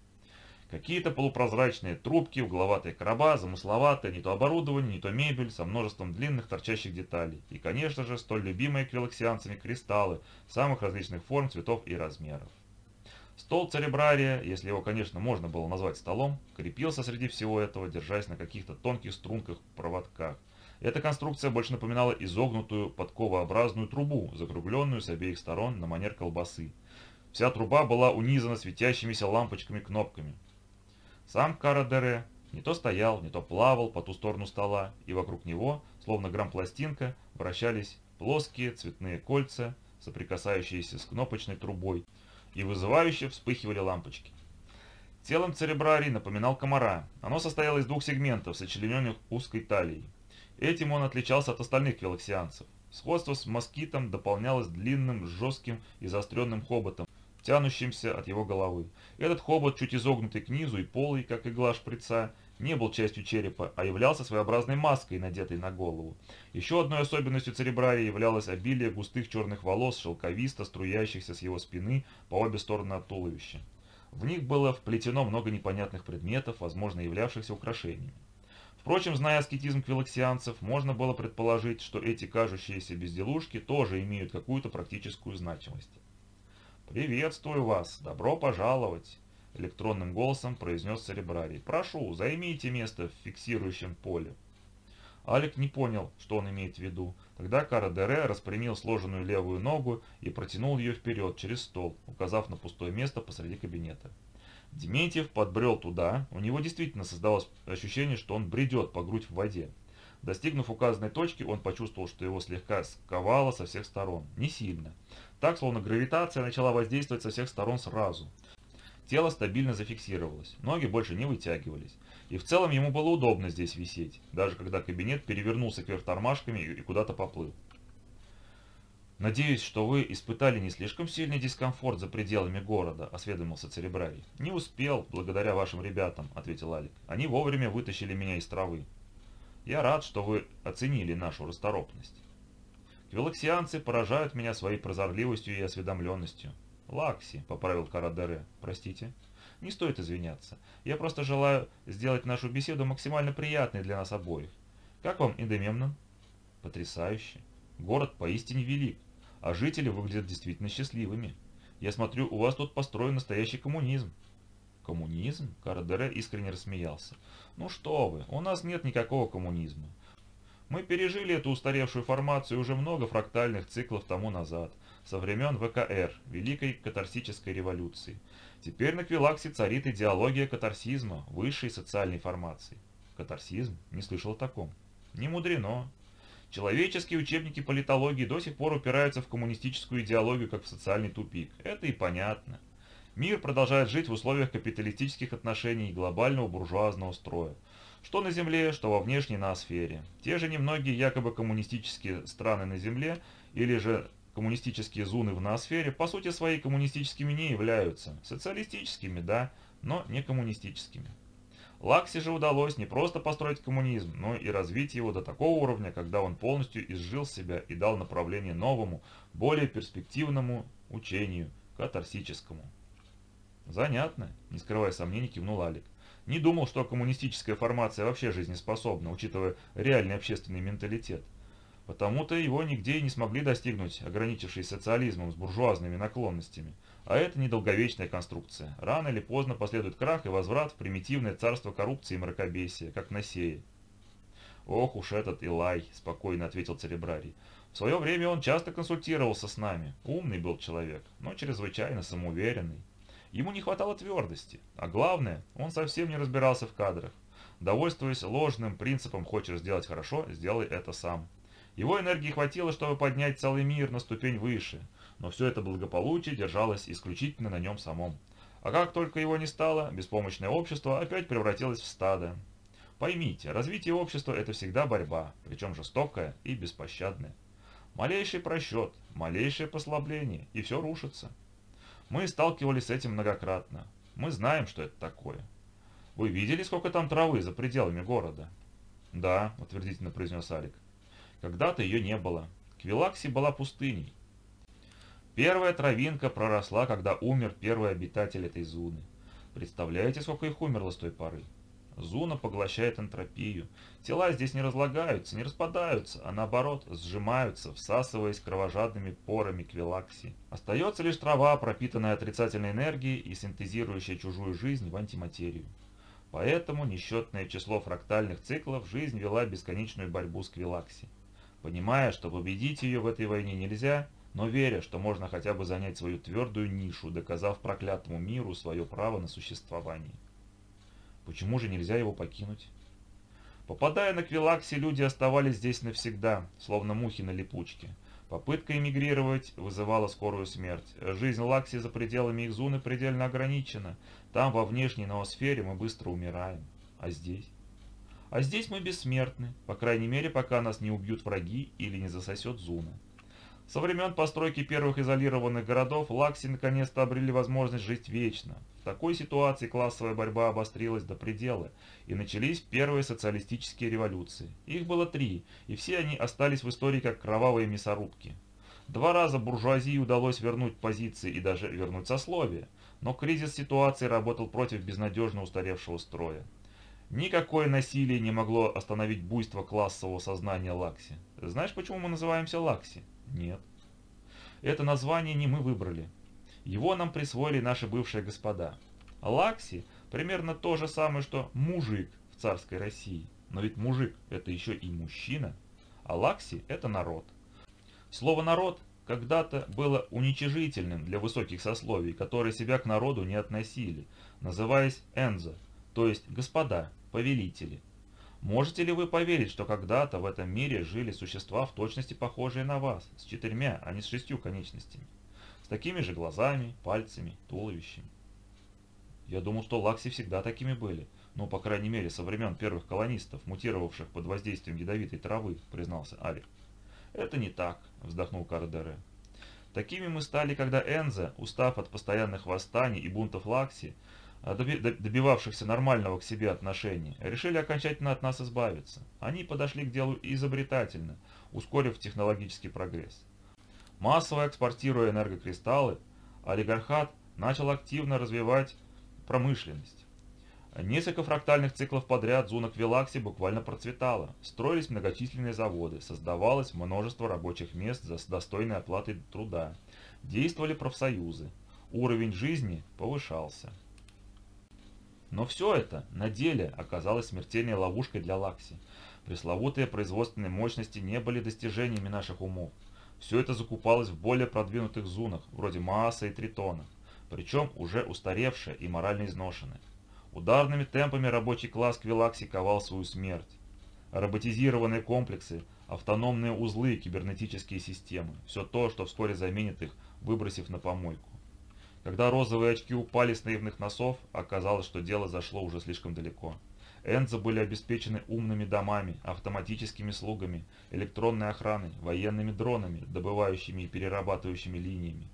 Какие-то полупрозрачные трубки, угловатые короба, замысловатые, не то оборудование, не то мебель, со множеством длинных торчащих деталей. И, конечно же, столь любимые квилоксианцами кристаллы самых различных форм, цветов и размеров. Стол церебрария, если его, конечно, можно было назвать столом, крепился среди всего этого, держась на каких-то тонких струнках-проводках. Эта конструкция больше напоминала изогнутую подковообразную трубу, закругленную с обеих сторон на манер колбасы. Вся труба была унизана светящимися лампочками-кнопками. Сам Карадере не то стоял, не то плавал по ту сторону стола, и вокруг него, словно грампластинка, вращались плоские цветные кольца, соприкасающиеся с кнопочной трубой, и вызывающе вспыхивали лампочки. Телом церебрарий напоминал комара. Оно состояло из двух сегментов, сочлененных узкой талией. Этим он отличался от остальных квилоксианцев. Сходство с москитом дополнялось длинным, жестким и заостренным хоботом, тянущимся от его головы. Этот хобот, чуть изогнутый к низу и полый, как игла шприца, не был частью черепа, а являлся своеобразной маской, надетой на голову. Еще одной особенностью церебрария являлось обилие густых черных волос, шелковисто струящихся с его спины по обе стороны от туловища. В них было вплетено много непонятных предметов, возможно являвшихся украшениями. Впрочем, зная аскетизм квилоксианцев, можно было предположить, что эти кажущиеся безделушки тоже имеют какую-то практическую значимость. «Приветствую вас! Добро пожаловать!» Электронным голосом произнес Церебрарий. «Прошу, займите место в фиксирующем поле». Алик не понял, что он имеет в виду. Тогда Кара Дере распрямил сложенную левую ногу и протянул ее вперед через стол, указав на пустое место посреди кабинета. Дементьев подбрел туда, у него действительно создалось ощущение, что он бредет по грудь в воде. Достигнув указанной точки, он почувствовал, что его слегка сковало со всех сторон. Не сильно. Так, словно гравитация начала воздействовать со всех сторон сразу. Тело стабильно зафиксировалось, ноги больше не вытягивались. И в целом ему было удобно здесь висеть, даже когда кабинет перевернулся кверх тормашками и куда-то поплыл. «Надеюсь, что вы испытали не слишком сильный дискомфорт за пределами города», – осведомился Церебрарий. «Не успел, благодаря вашим ребятам», – ответил Алик. «Они вовремя вытащили меня из травы. Я рад, что вы оценили нашу расторопность. Квилоксианцы поражают меня своей прозорливостью и осведомленностью. Лакси, поправил Карадере. Простите. Не стоит извиняться. Я просто желаю сделать нашу беседу максимально приятной для нас обоих. Как вам Индемемнон? Потрясающе. Город поистине велик, а жители выглядят действительно счастливыми. Я смотрю, у вас тут построен настоящий коммунизм. Коммунизм? Карадере искренне рассмеялся. Ну что вы, у нас нет никакого коммунизма. Мы пережили эту устаревшую формацию уже много фрактальных циклов тому назад, со времен ВКР, Великой Катарсической революции. Теперь на Квилаксе царит идеология катарсизма, высшей социальной формации. Катарсизм? Не слышал о таком. Не мудрено. Человеческие учебники политологии до сих пор упираются в коммунистическую идеологию как в социальный тупик. Это и понятно. Мир продолжает жить в условиях капиталистических отношений и глобального буржуазного строя. Что на Земле, что во внешней ноосфере. Те же немногие якобы коммунистические страны на Земле или же коммунистические зоны в ноосфере по сути своей коммунистическими не являются. Социалистическими, да, но не коммунистическими. Лаксе же удалось не просто построить коммунизм, но и развить его до такого уровня, когда он полностью изжил себя и дал направление новому, более перспективному учению, катарсическому. Занятно, не скрывая сомнений, кивнул Алик. Не думал, что коммунистическая формация вообще жизнеспособна, учитывая реальный общественный менталитет. Потому-то его нигде и не смогли достигнуть, ограничившись социализмом с буржуазными наклонностями. А это недолговечная конструкция. Рано или поздно последует крах и возврат в примитивное царство коррупции и мракобесия, как на сее. «Ох уж этот Илай», – спокойно ответил Церебрарий. «В свое время он часто консультировался с нами. Умный был человек, но чрезвычайно самоуверенный. Ему не хватало твердости, а главное, он совсем не разбирался в кадрах. Довольствуясь ложным принципом «хочешь сделать хорошо, сделай это сам». Его энергии хватило, чтобы поднять целый мир на ступень выше, но все это благополучие держалось исключительно на нем самом. А как только его не стало, беспомощное общество опять превратилось в стадо. Поймите, развитие общества – это всегда борьба, причем жестокая и беспощадная. Малейший просчет, малейшее послабление, и все рушится. Мы сталкивались с этим многократно. Мы знаем, что это такое. Вы видели, сколько там травы за пределами города? Да, утвердительно произнес Алик. Когда-то ее не было. Квилакси была пустыней. Первая травинка проросла, когда умер первый обитатель этой зоны. Представляете, сколько их умерло с той поры? Зуна поглощает энтропию. Тела здесь не разлагаются, не распадаются, а наоборот сжимаются, всасываясь кровожадными порами квилакси. Остается лишь трава, пропитанная отрицательной энергией и синтезирующая чужую жизнь в антиматерию. Поэтому несчетное число фрактальных циклов жизнь вела бесконечную борьбу с квилакси понимая, что победить ее в этой войне нельзя, но веря, что можно хотя бы занять свою твердую нишу, доказав проклятому миру свое право на существование. Почему же нельзя его покинуть? Попадая на Квилакси, люди оставались здесь навсегда, словно мухи на липучке. Попытка эмигрировать вызывала скорую смерть. Жизнь Лакси за пределами их зоны предельно ограничена. Там, во внешней ноосфере, мы быстро умираем. А здесь? А здесь мы бессмертны, по крайней мере, пока нас не убьют враги или не засосет зуна. Со времен постройки первых изолированных городов Лакси наконец-то обрели возможность жить вечно. В такой ситуации классовая борьба обострилась до предела, и начались первые социалистические революции. Их было три, и все они остались в истории как кровавые мясорубки. Два раза буржуазии удалось вернуть позиции и даже вернуть сословие, но кризис ситуации работал против безнадежно устаревшего строя. Никакое насилие не могло остановить буйство классового сознания Лакси. Знаешь, почему мы называемся Лакси? Нет. Это название не мы выбрали. Его нам присвоили наши бывшие господа. Лакси примерно то же самое, что мужик в царской России. Но ведь мужик это еще и мужчина, а Лакси это народ. Слово «народ» когда-то было уничижительным для высоких сословий, которые себя к народу не относили, называясь «энзо», то есть «господа», «повелители». Можете ли вы поверить, что когда-то в этом мире жили существа в точности похожие на вас, с четырьмя, а не с шестью конечностями? С такими же глазами, пальцами, туловищами. Я думал, что лакси всегда такими были. Ну, по крайней мере, со времен первых колонистов, мутировавших под воздействием ядовитой травы, признался Алик. Это не так, вздохнул Кардере. Такими мы стали, когда Энза, устав от постоянных восстаний и бунтов Лакси, добивавшихся нормального к себе отношения, решили окончательно от нас избавиться. Они подошли к делу изобретательно, ускорив технологический прогресс. Массово экспортируя энергокристаллы, олигархат начал активно развивать промышленность. Несколько фрактальных циклов подряд зона Квилакси буквально процветала. Строились многочисленные заводы, создавалось множество рабочих мест за достойной оплатой труда. Действовали профсоюзы. Уровень жизни повышался. Но все это на деле оказалось смертельной ловушкой для Лакси. Пресловутые производственные мощности не были достижениями наших умов. Все это закупалось в более продвинутых зонах, вроде Мааса и Тритона, причем уже устаревшее и морально изношенное. Ударными темпами рабочий класс Квилакси ковал свою смерть. Роботизированные комплексы, автономные узлы кибернетические системы – все то, что вскоре заменит их, выбросив на помойку. Когда розовые очки упали с наивных носов, оказалось, что дело зашло уже слишком далеко. Энзо были обеспечены умными домами, автоматическими слугами, электронной охраной, военными дронами, добывающими и перерабатывающими линиями.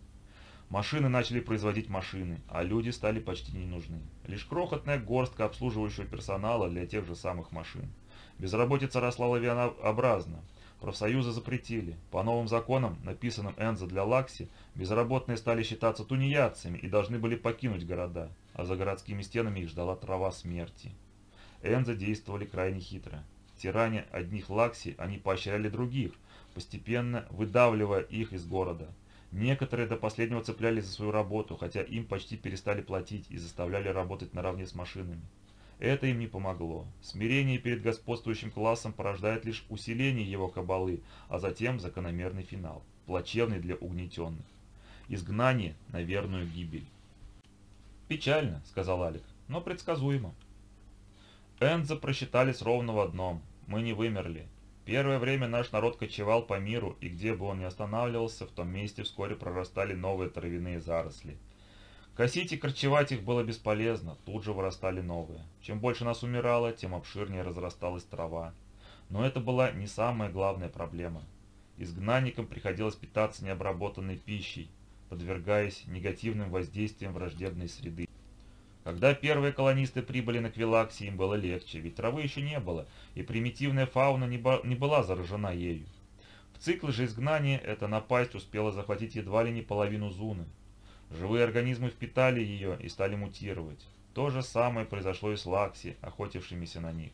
Машины начали производить машины, а люди стали почти не нужны. Лишь крохотная горстка обслуживающего персонала для тех же самых машин. Безработица росла лавинообразно, Профсоюзы запретили. По новым законам, написанным Энзо для Лакси, безработные стали считаться тунеядцами и должны были покинуть города, а за городскими стенами их ждала трава смерти. Энзо действовали крайне хитро. Тиране одних Лакси, они поощряли других, постепенно выдавливая их из города. Некоторые до последнего цеплялись за свою работу, хотя им почти перестали платить и заставляли работать наравне с машинами. Это им не помогло. Смирение перед господствующим классом порождает лишь усиление его кабалы, а затем закономерный финал, плачевный для угнетенных. Изгнание на верную гибель. «Печально», — сказал Алик, — «но предсказуемо». Энза просчитались ровно в одном. Мы не вымерли. Первое время наш народ кочевал по миру, и где бы он ни останавливался, в том месте вскоре прорастали новые травяные заросли. Косить и корчевать их было бесполезно, тут же вырастали новые. Чем больше нас умирало, тем обширнее разрасталась трава. Но это была не самая главная проблема. Изгнанникам приходилось питаться необработанной пищей, подвергаясь негативным воздействиям враждебной среды. Когда первые колонисты прибыли на Квилакси, им было легче, ведь травы еще не было, и примитивная фауна не, не была заражена ею. В цикле же изгнания эта напасть успела захватить едва ли не половину Зуны. Живые организмы впитали ее и стали мутировать. То же самое произошло и с лакси, охотившимися на них.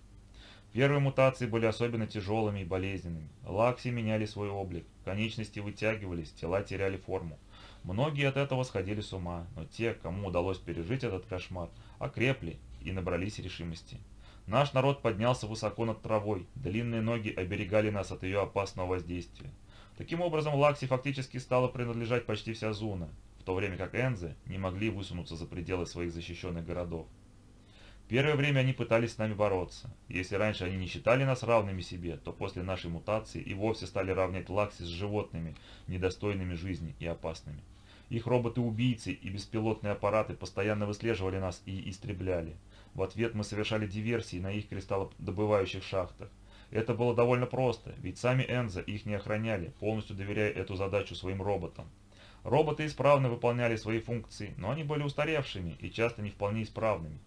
Первые мутации были особенно тяжелыми и болезненными. Лакси меняли свой облик, конечности вытягивались, тела теряли форму. Многие от этого сходили с ума, но те, кому удалось пережить этот кошмар, окрепли и набрались решимости. Наш народ поднялся высоко над травой, длинные ноги оберегали нас от ее опасного воздействия. Таким образом, Лакси фактически стала принадлежать почти вся Зуна, то время как Энзы не могли высунуться за пределы своих защищенных городов. Первое время они пытались с нами бороться. Если раньше они не считали нас равными себе, то после нашей мутации и вовсе стали равнять лакси с животными, недостойными жизни и опасными. Их роботы-убийцы и беспилотные аппараты постоянно выслеживали нас и истребляли. В ответ мы совершали диверсии на их кристаллодобывающих шахтах. Это было довольно просто, ведь сами Энза их не охраняли, полностью доверяя эту задачу своим роботам. Роботы исправно выполняли свои функции, но они были устаревшими и часто не вполне исправными.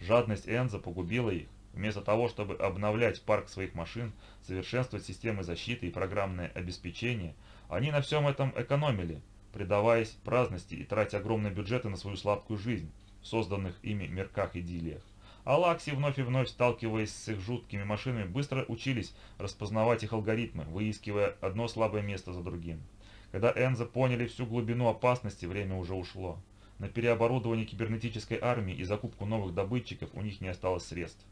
Жадность Энза погубила их. Вместо того, чтобы обновлять парк своих машин, совершенствовать системы защиты и программное обеспечение, они на всем этом экономили, предаваясь праздности и тратя огромные бюджеты на свою сладкую жизнь в созданных ими мирках-идиллиях. А Лакси, вновь и вновь сталкиваясь с их жуткими машинами, быстро учились распознавать их алгоритмы, выискивая одно слабое место за другим. Когда Энза поняли всю глубину опасности, время уже ушло. На переоборудование кибернетической армии и закупку новых добытчиков у них не осталось средств.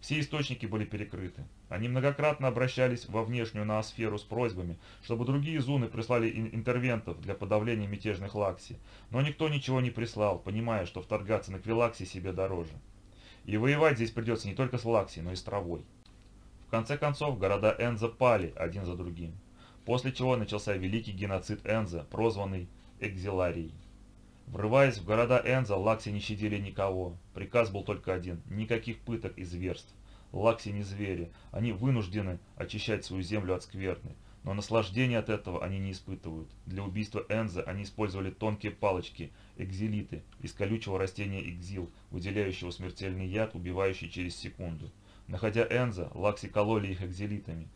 Все источники были перекрыты. Они многократно обращались во внешнюю ноосферу с просьбами, чтобы другие зуны прислали интервентов для подавления мятежных лакси, но никто ничего не прислал, понимая, что вторгаться на Квилакси себе дороже. И воевать здесь придется не только с лакси, но и с травой. В конце концов, города Энза пали один за другим, после чего начался великий геноцид Энза, прозванный Экзиларией. Врываясь в города Энза, Лакси не щадили никого. Приказ был только один – никаких пыток и зверств. Лакси не звери, они вынуждены очищать свою землю от скверны. Но наслаждения от этого они не испытывают. Для убийства Энза они использовали тонкие палочки, экзилиты, из колючего растения экзил, выделяющего смертельный яд, убивающий через секунду. Находя Энза, Лакси кололи их экзилитами.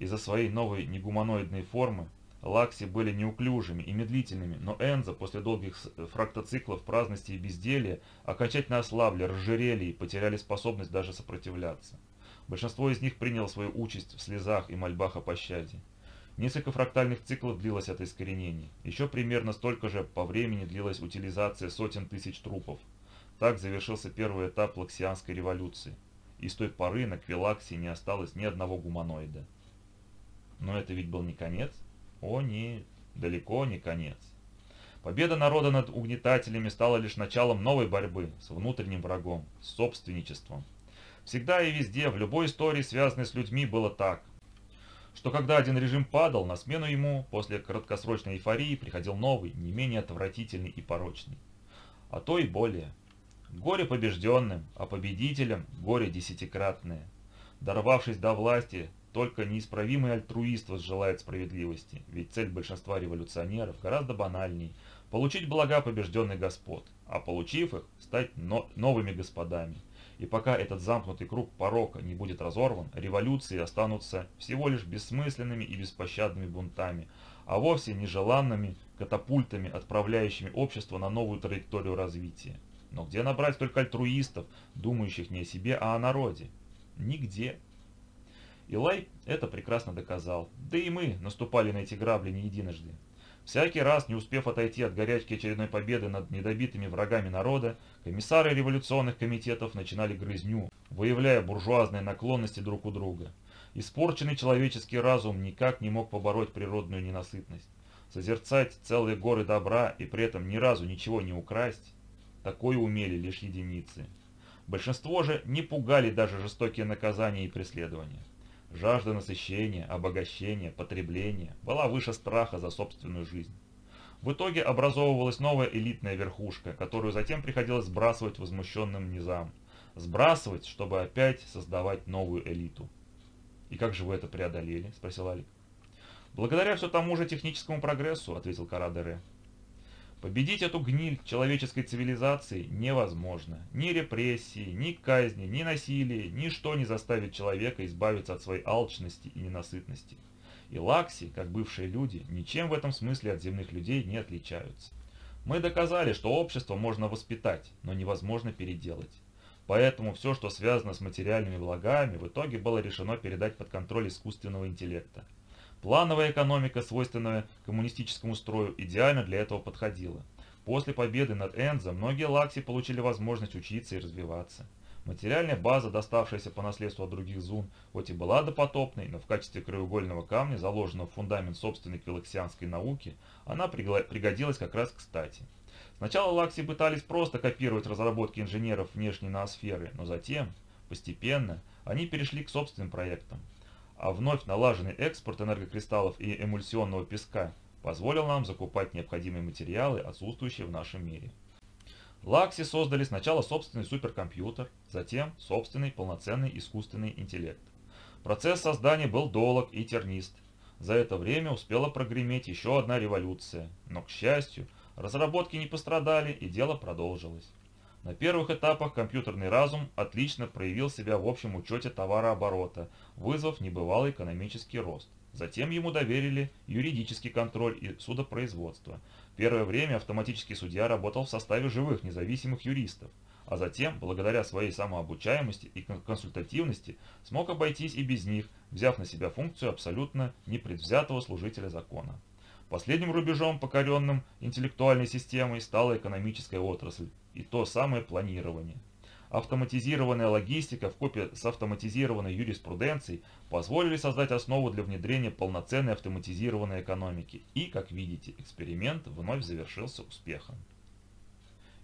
Из-за своей новой негуманоидной формы Лакси были неуклюжими и медлительными, но Энза после долгих фрактоциклов праздности и безделия окончательно ослабли, разжирели и потеряли способность даже сопротивляться. Большинство из них приняло свою участь в слезах и мольбах о пощаде. Несколько фрактальных циклов длилось это искоренение. Еще примерно столько же по времени длилась утилизация сотен тысяч трупов. Так завершился первый этап лаксианской революции. И с той поры на Квилаксе не осталось ни одного гуманоида. Но это ведь был не конец. О нет, далеко не конец. Победа народа над угнетателями стала лишь началом новой борьбы с внутренним врагом, с собственничеством. Всегда и везде, в любой истории, связанной с людьми, было так. Что когда один режим падал, на смену ему, после краткосрочной эйфории, приходил новый, не менее отвратительный и порочный. А то и более. Горе побежденным, а победителям горе десятикратное. Дорвавшись до власти, только неисправимый альтруист возжелает справедливости, ведь цель большинства революционеров гораздо банальней – получить блага побежденных господ, а получив их, стать но новыми господами. И пока этот замкнутый круг порока не будет разорван, революции останутся всего лишь бессмысленными и беспощадными бунтами, а вовсе нежеланными катапультами, отправляющими общество на новую траекторию развития. Но где набрать только альтруистов, думающих не о себе, а о народе? Нигде. Илай это прекрасно доказал. Да и мы наступали на эти грабли не единожды. Всякий раз, не успев отойти от горячки очередной победы над недобитыми врагами народа, комиссары революционных комитетов начинали грызню, выявляя буржуазные наклонности друг у друга. Испорченный человеческий разум никак не мог побороть природную ненасытность. Созерцать целые горы добра и при этом ни разу ничего не украсть – такое умели лишь единицы. Большинство же не пугали даже жестокие наказания и преследования. Жажда насыщения, обогащения, потребления была выше страха за собственную жизнь. В итоге образовывалась новая элитная верхушка, которую затем приходилось сбрасывать возмущенным низам. Сбрасывать, чтобы опять создавать новую элиту. «И как же вы это преодолели?» – спросил Алик. «Благодаря все тому же техническому прогрессу», – ответил Карадере. Победить эту гниль человеческой цивилизации невозможно. Ни репрессии, ни казни, ни насилие, ничто не заставит человека избавиться от своей алчности и ненасытности. И лакси, как бывшие люди, ничем в этом смысле от земных людей не отличаются. Мы доказали, что общество можно воспитать, но невозможно переделать. Поэтому все, что связано с материальными благами, в итоге было решено передать под контроль искусственного интеллекта. Плановая экономика, свойственная коммунистическому строю, идеально для этого подходила. После победы над Энзо многие лакси получили возможность учиться и развиваться. Материальная база, доставшаяся по наследству от других зун, хоть и была допотопной, но в качестве краеугольного камня, заложенного в фундамент собственной квилоксианской науки, она пригодилась как раз кстати. Сначала Лакси пытались просто копировать разработки инженеров внешней ноосферы, но затем, постепенно, они перешли к собственным проектам. А вновь налаженный экспорт энергокристаллов и эмульсионного песка позволил нам закупать необходимые материалы, отсутствующие в нашем мире. Лакси создали сначала собственный суперкомпьютер, затем собственный полноценный искусственный интеллект. Процесс создания был долг и тернист. За это время успела прогреметь еще одна революция, но, к счастью, разработки не пострадали и дело продолжилось. На первых этапах компьютерный разум отлично проявил себя в общем учете товарооборота, вызвав небывалый экономический рост. Затем ему доверили юридический контроль и судопроизводство. Первое время автоматический судья работал в составе живых независимых юристов, а затем, благодаря своей самообучаемости и консультативности, смог обойтись и без них, взяв на себя функцию абсолютно непредвзятого служителя закона. Последним рубежом, покоренным интеллектуальной системой, стала экономическая отрасль, и то самое планирование – Автоматизированная логистика в купе с автоматизированной юриспруденцией позволили создать основу для внедрения полноценной автоматизированной экономики. И, как видите, эксперимент вновь завершился успехом.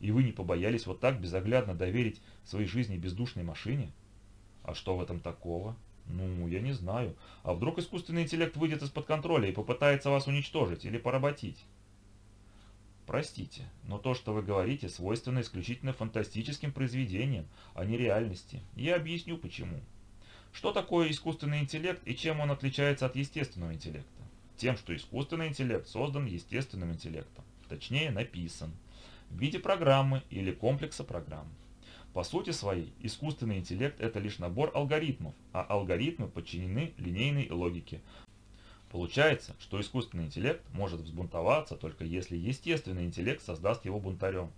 И вы не побоялись вот так безоглядно доверить своей жизни бездушной машине? А что в этом такого? Ну, я не знаю. А вдруг искусственный интеллект выйдет из-под контроля и попытается вас уничтожить или поработить? Простите, но то, что вы говорите, свойственно исключительно фантастическим произведениям, а не реальности. Я объясню почему. Что такое искусственный интеллект и чем он отличается от естественного интеллекта? Тем, что искусственный интеллект создан естественным интеллектом, точнее написан, в виде программы или комплекса программ. По сути своей, искусственный интеллект – это лишь набор алгоритмов, а алгоритмы подчинены линейной логике, Получается, что искусственный интеллект может взбунтоваться только если естественный интеллект создаст его бунтарем.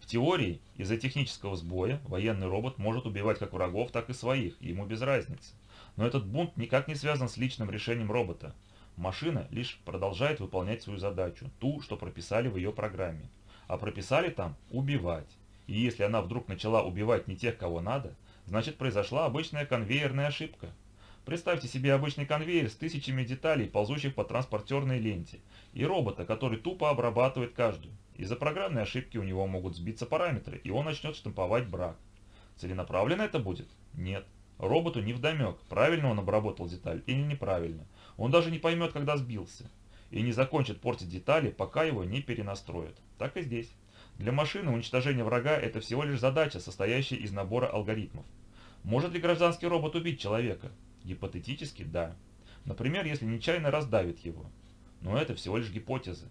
В теории, из-за технического сбоя, военный робот может убивать как врагов, так и своих, ему без разницы. Но этот бунт никак не связан с личным решением робота. Машина лишь продолжает выполнять свою задачу, ту, что прописали в ее программе. А прописали там «убивать». И если она вдруг начала убивать не тех, кого надо, значит произошла обычная конвейерная ошибка – Представьте себе обычный конвейер с тысячами деталей, ползущих по транспортерной ленте, и робота, который тупо обрабатывает каждую. Из-за программной ошибки у него могут сбиться параметры, и он начнет штамповать брак. Целенаправленно это будет? Нет. Роботу не вдомек, правильно он обработал деталь или неправильно. Он даже не поймет, когда сбился. И не закончит портить детали, пока его не перенастроят. Так и здесь. Для машины уничтожение врага – это всего лишь задача, состоящая из набора алгоритмов. Может ли гражданский робот убить человека? Гипотетически – да. Например, если нечаянно раздавит его. Но это всего лишь гипотезы.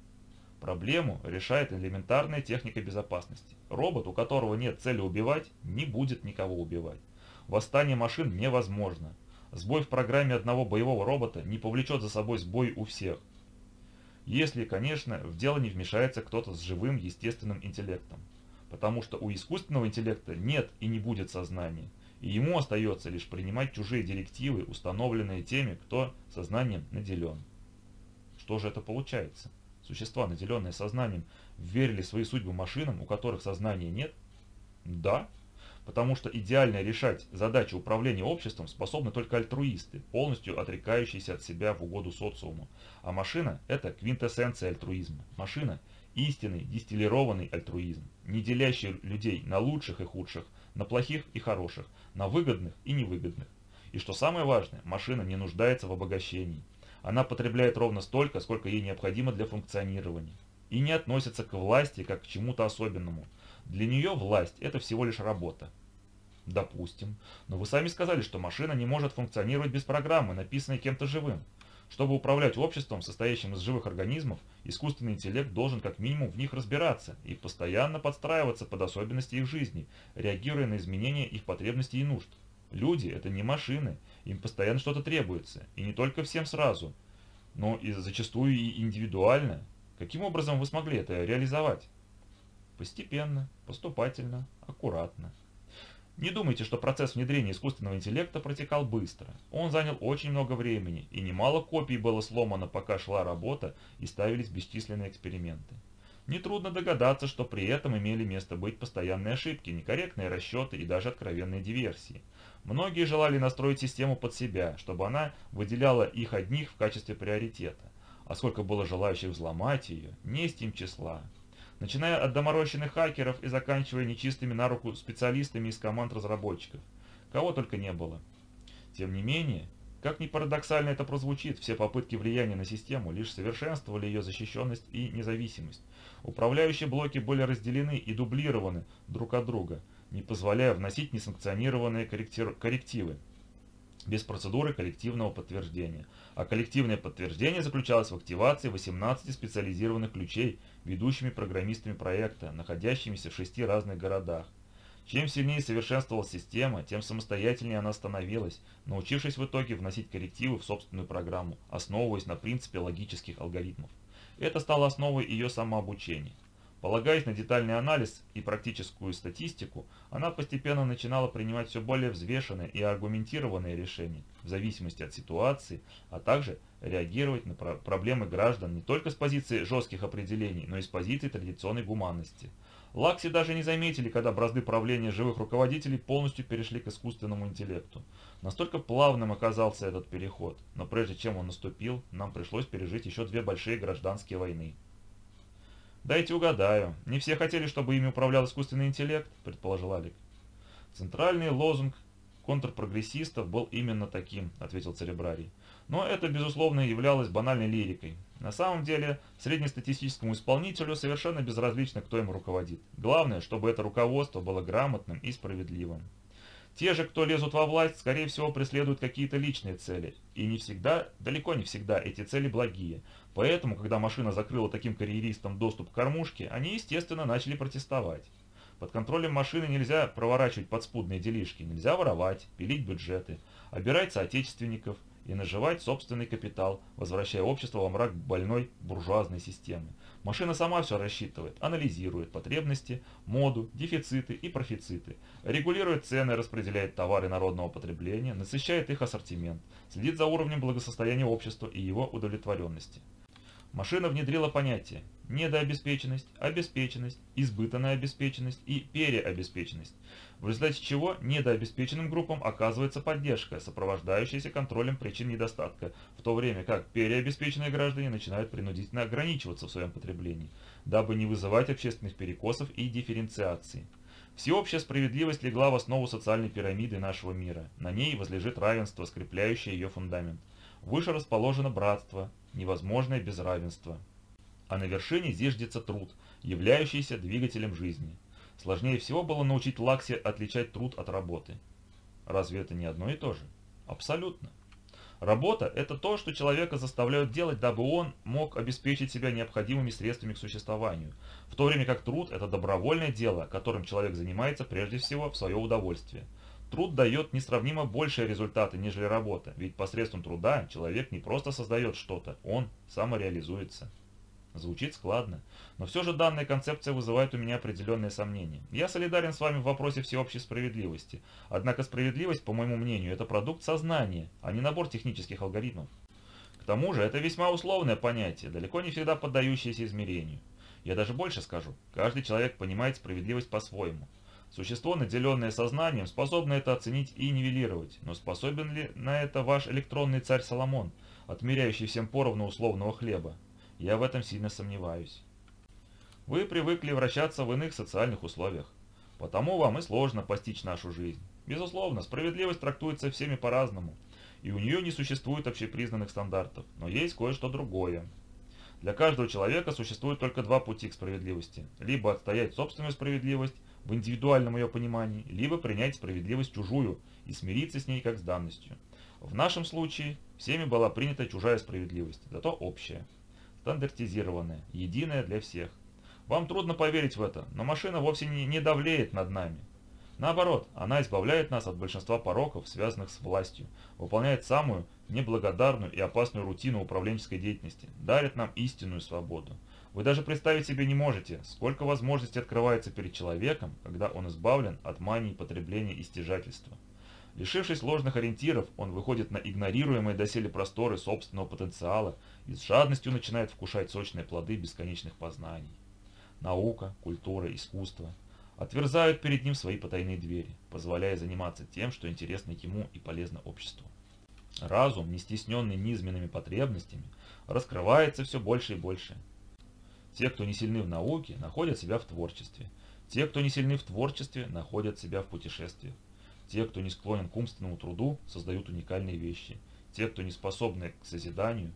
Проблему решает элементарная техника безопасности. Робот, у которого нет цели убивать, не будет никого убивать. Восстание машин невозможно. Сбой в программе одного боевого робота не повлечет за собой сбой у всех. Если, конечно, в дело не вмешается кто-то с живым естественным интеллектом. Потому что у искусственного интеллекта нет и не будет сознания и ему остается лишь принимать чужие директивы, установленные теми, кто сознанием наделен. Что же это получается? Существа, наделенные сознанием, верили свои судьбы машинам, у которых сознания нет? Да, потому что идеально решать задачи управления обществом способны только альтруисты, полностью отрекающиеся от себя в угоду социуму. А машина – это квинтэссенция альтруизма. Машина – истинный дистиллированный альтруизм, не делящий людей на лучших и худших, на плохих и хороших, на выгодных и невыгодных. И что самое важное, машина не нуждается в обогащении. Она потребляет ровно столько, сколько ей необходимо для функционирования. И не относится к власти как к чему-то особенному. Для нее власть – это всего лишь работа. Допустим. Но вы сами сказали, что машина не может функционировать без программы, написанной кем-то живым. Чтобы управлять обществом, состоящим из живых организмов, искусственный интеллект должен как минимум в них разбираться и постоянно подстраиваться под особенности их жизни, реагируя на изменения их потребностей и нужд. Люди – это не машины, им постоянно что-то требуется, и не только всем сразу, но и зачастую и индивидуально. Каким образом вы смогли это реализовать? Постепенно, поступательно, аккуратно. Не думайте, что процесс внедрения искусственного интеллекта протекал быстро. Он занял очень много времени, и немало копий было сломано, пока шла работа и ставились бесчисленные эксперименты. Нетрудно догадаться, что при этом имели место быть постоянные ошибки, некорректные расчеты и даже откровенные диверсии. Многие желали настроить систему под себя, чтобы она выделяла их одних в качестве приоритета. А сколько было желающих взломать ее, не с тем числа. Начиная от доморощенных хакеров и заканчивая нечистыми на руку специалистами из команд разработчиков. Кого только не было. Тем не менее, как ни парадоксально это прозвучит, все попытки влияния на систему лишь совершенствовали ее защищенность и независимость. Управляющие блоки были разделены и дублированы друг от друга, не позволяя вносить несанкционированные коррективы без процедуры коллективного подтверждения. А коллективное подтверждение заключалось в активации 18 специализированных ключей ведущими программистами проекта, находящимися в шести разных городах. Чем сильнее совершенствовалась система, тем самостоятельнее она становилась, научившись в итоге вносить коррективы в собственную программу, основываясь на принципе логических алгоритмов. Это стало основой ее самообучения. Полагаясь на детальный анализ и практическую статистику, она постепенно начинала принимать все более взвешенные и аргументированные решения в зависимости от ситуации, а также реагировать на проблемы граждан не только с позиции жестких определений, но и с позиции традиционной гуманности – Лакси даже не заметили, когда бразды правления живых руководителей полностью перешли к искусственному интеллекту. Настолько плавным оказался этот переход, но прежде чем он наступил, нам пришлось пережить еще две большие гражданские войны. «Дайте угадаю, не все хотели, чтобы ими управлял искусственный интеллект», – предположил Алик. «Центральный лозунг контрпрогрессистов был именно таким», – ответил Церебрарий. «Но это, безусловно, являлось банальной лирикой. На самом деле, среднестатистическому исполнителю совершенно безразлично, кто им руководит. Главное, чтобы это руководство было грамотным и справедливым. Те же, кто лезут во власть, скорее всего, преследуют какие-то личные цели. И не всегда, далеко не всегда, эти цели благие. Поэтому, когда машина закрыла таким карьеристам доступ к кормушке, они, естественно, начали протестовать. Под контролем машины нельзя проворачивать подспудные делишки, нельзя воровать, пилить бюджеты, обирать соотечественников, и наживать собственный капитал, возвращая общество во мрак больной буржуазной системы. Машина сама все рассчитывает, анализирует потребности, моду, дефициты и профициты, регулирует цены, распределяет товары народного потребления, насыщает их ассортимент, следит за уровнем благосостояния общества и его удовлетворенности. Машина внедрила понятия недообеспеченность, обеспеченность, избытанная обеспеченность и переобеспеченность, в результате чего недообеспеченным группам оказывается поддержка, сопровождающаяся контролем причин недостатка, в то время как переобеспеченные граждане начинают принудительно ограничиваться в своем потреблении, дабы не вызывать общественных перекосов и дифференциации. Всеобщая справедливость легла в основу социальной пирамиды нашего мира. На ней возлежит равенство, скрепляющее ее фундамент. Выше расположено братство, невозможное без равенства а на вершине зиждется труд, являющийся двигателем жизни. Сложнее всего было научить Лаксе отличать труд от работы. Разве это не одно и то же? Абсолютно. Работа – это то, что человека заставляют делать, дабы он мог обеспечить себя необходимыми средствами к существованию, в то время как труд – это добровольное дело, которым человек занимается прежде всего в свое удовольствие. Труд дает несравнимо большие результаты, нежели работа, ведь посредством труда человек не просто создает что-то, он самореализуется. Звучит складно, но все же данная концепция вызывает у меня определенные сомнения. Я солидарен с вами в вопросе всеобщей справедливости, однако справедливость, по моему мнению, это продукт сознания, а не набор технических алгоритмов. К тому же это весьма условное понятие, далеко не всегда поддающееся измерению. Я даже больше скажу, каждый человек понимает справедливость по-своему. Существо, наделенное сознанием, способно это оценить и нивелировать, но способен ли на это ваш электронный царь Соломон, отмеряющий всем поровну условного хлеба? Я в этом сильно сомневаюсь. Вы привыкли вращаться в иных социальных условиях, потому вам и сложно постичь нашу жизнь. Безусловно, справедливость трактуется всеми по-разному, и у нее не существует общепризнанных стандартов, но есть кое-что другое. Для каждого человека существует только два пути к справедливости. Либо отстоять собственную справедливость в индивидуальном ее понимании, либо принять справедливость чужую и смириться с ней как с данностью. В нашем случае всеми была принята чужая справедливость, зато общая стандартизированная, единая для всех. Вам трудно поверить в это, но машина вовсе не, не давлеет над нами. Наоборот, она избавляет нас от большинства пороков, связанных с властью, выполняет самую неблагодарную и опасную рутину управленческой деятельности, дарит нам истинную свободу. Вы даже представить себе не можете, сколько возможностей открывается перед человеком, когда он избавлен от мании потребления и стяжательства. Лишившись ложных ориентиров, он выходит на игнорируемые доселе просторы собственного потенциала и с жадностью начинает вкушать сочные плоды бесконечных познаний. Наука, культура, искусство отверзают перед ним свои потайные двери, позволяя заниматься тем, что интересно ему и полезно обществу. Разум, не стесненный низменными потребностями, раскрывается все больше и больше. Те, кто не сильны в науке, находят себя в творчестве. Те, кто не сильны в творчестве, находят себя в путешествиях. Те, кто не склонен к умственному труду, создают уникальные вещи. Те, кто не способны к созиданию,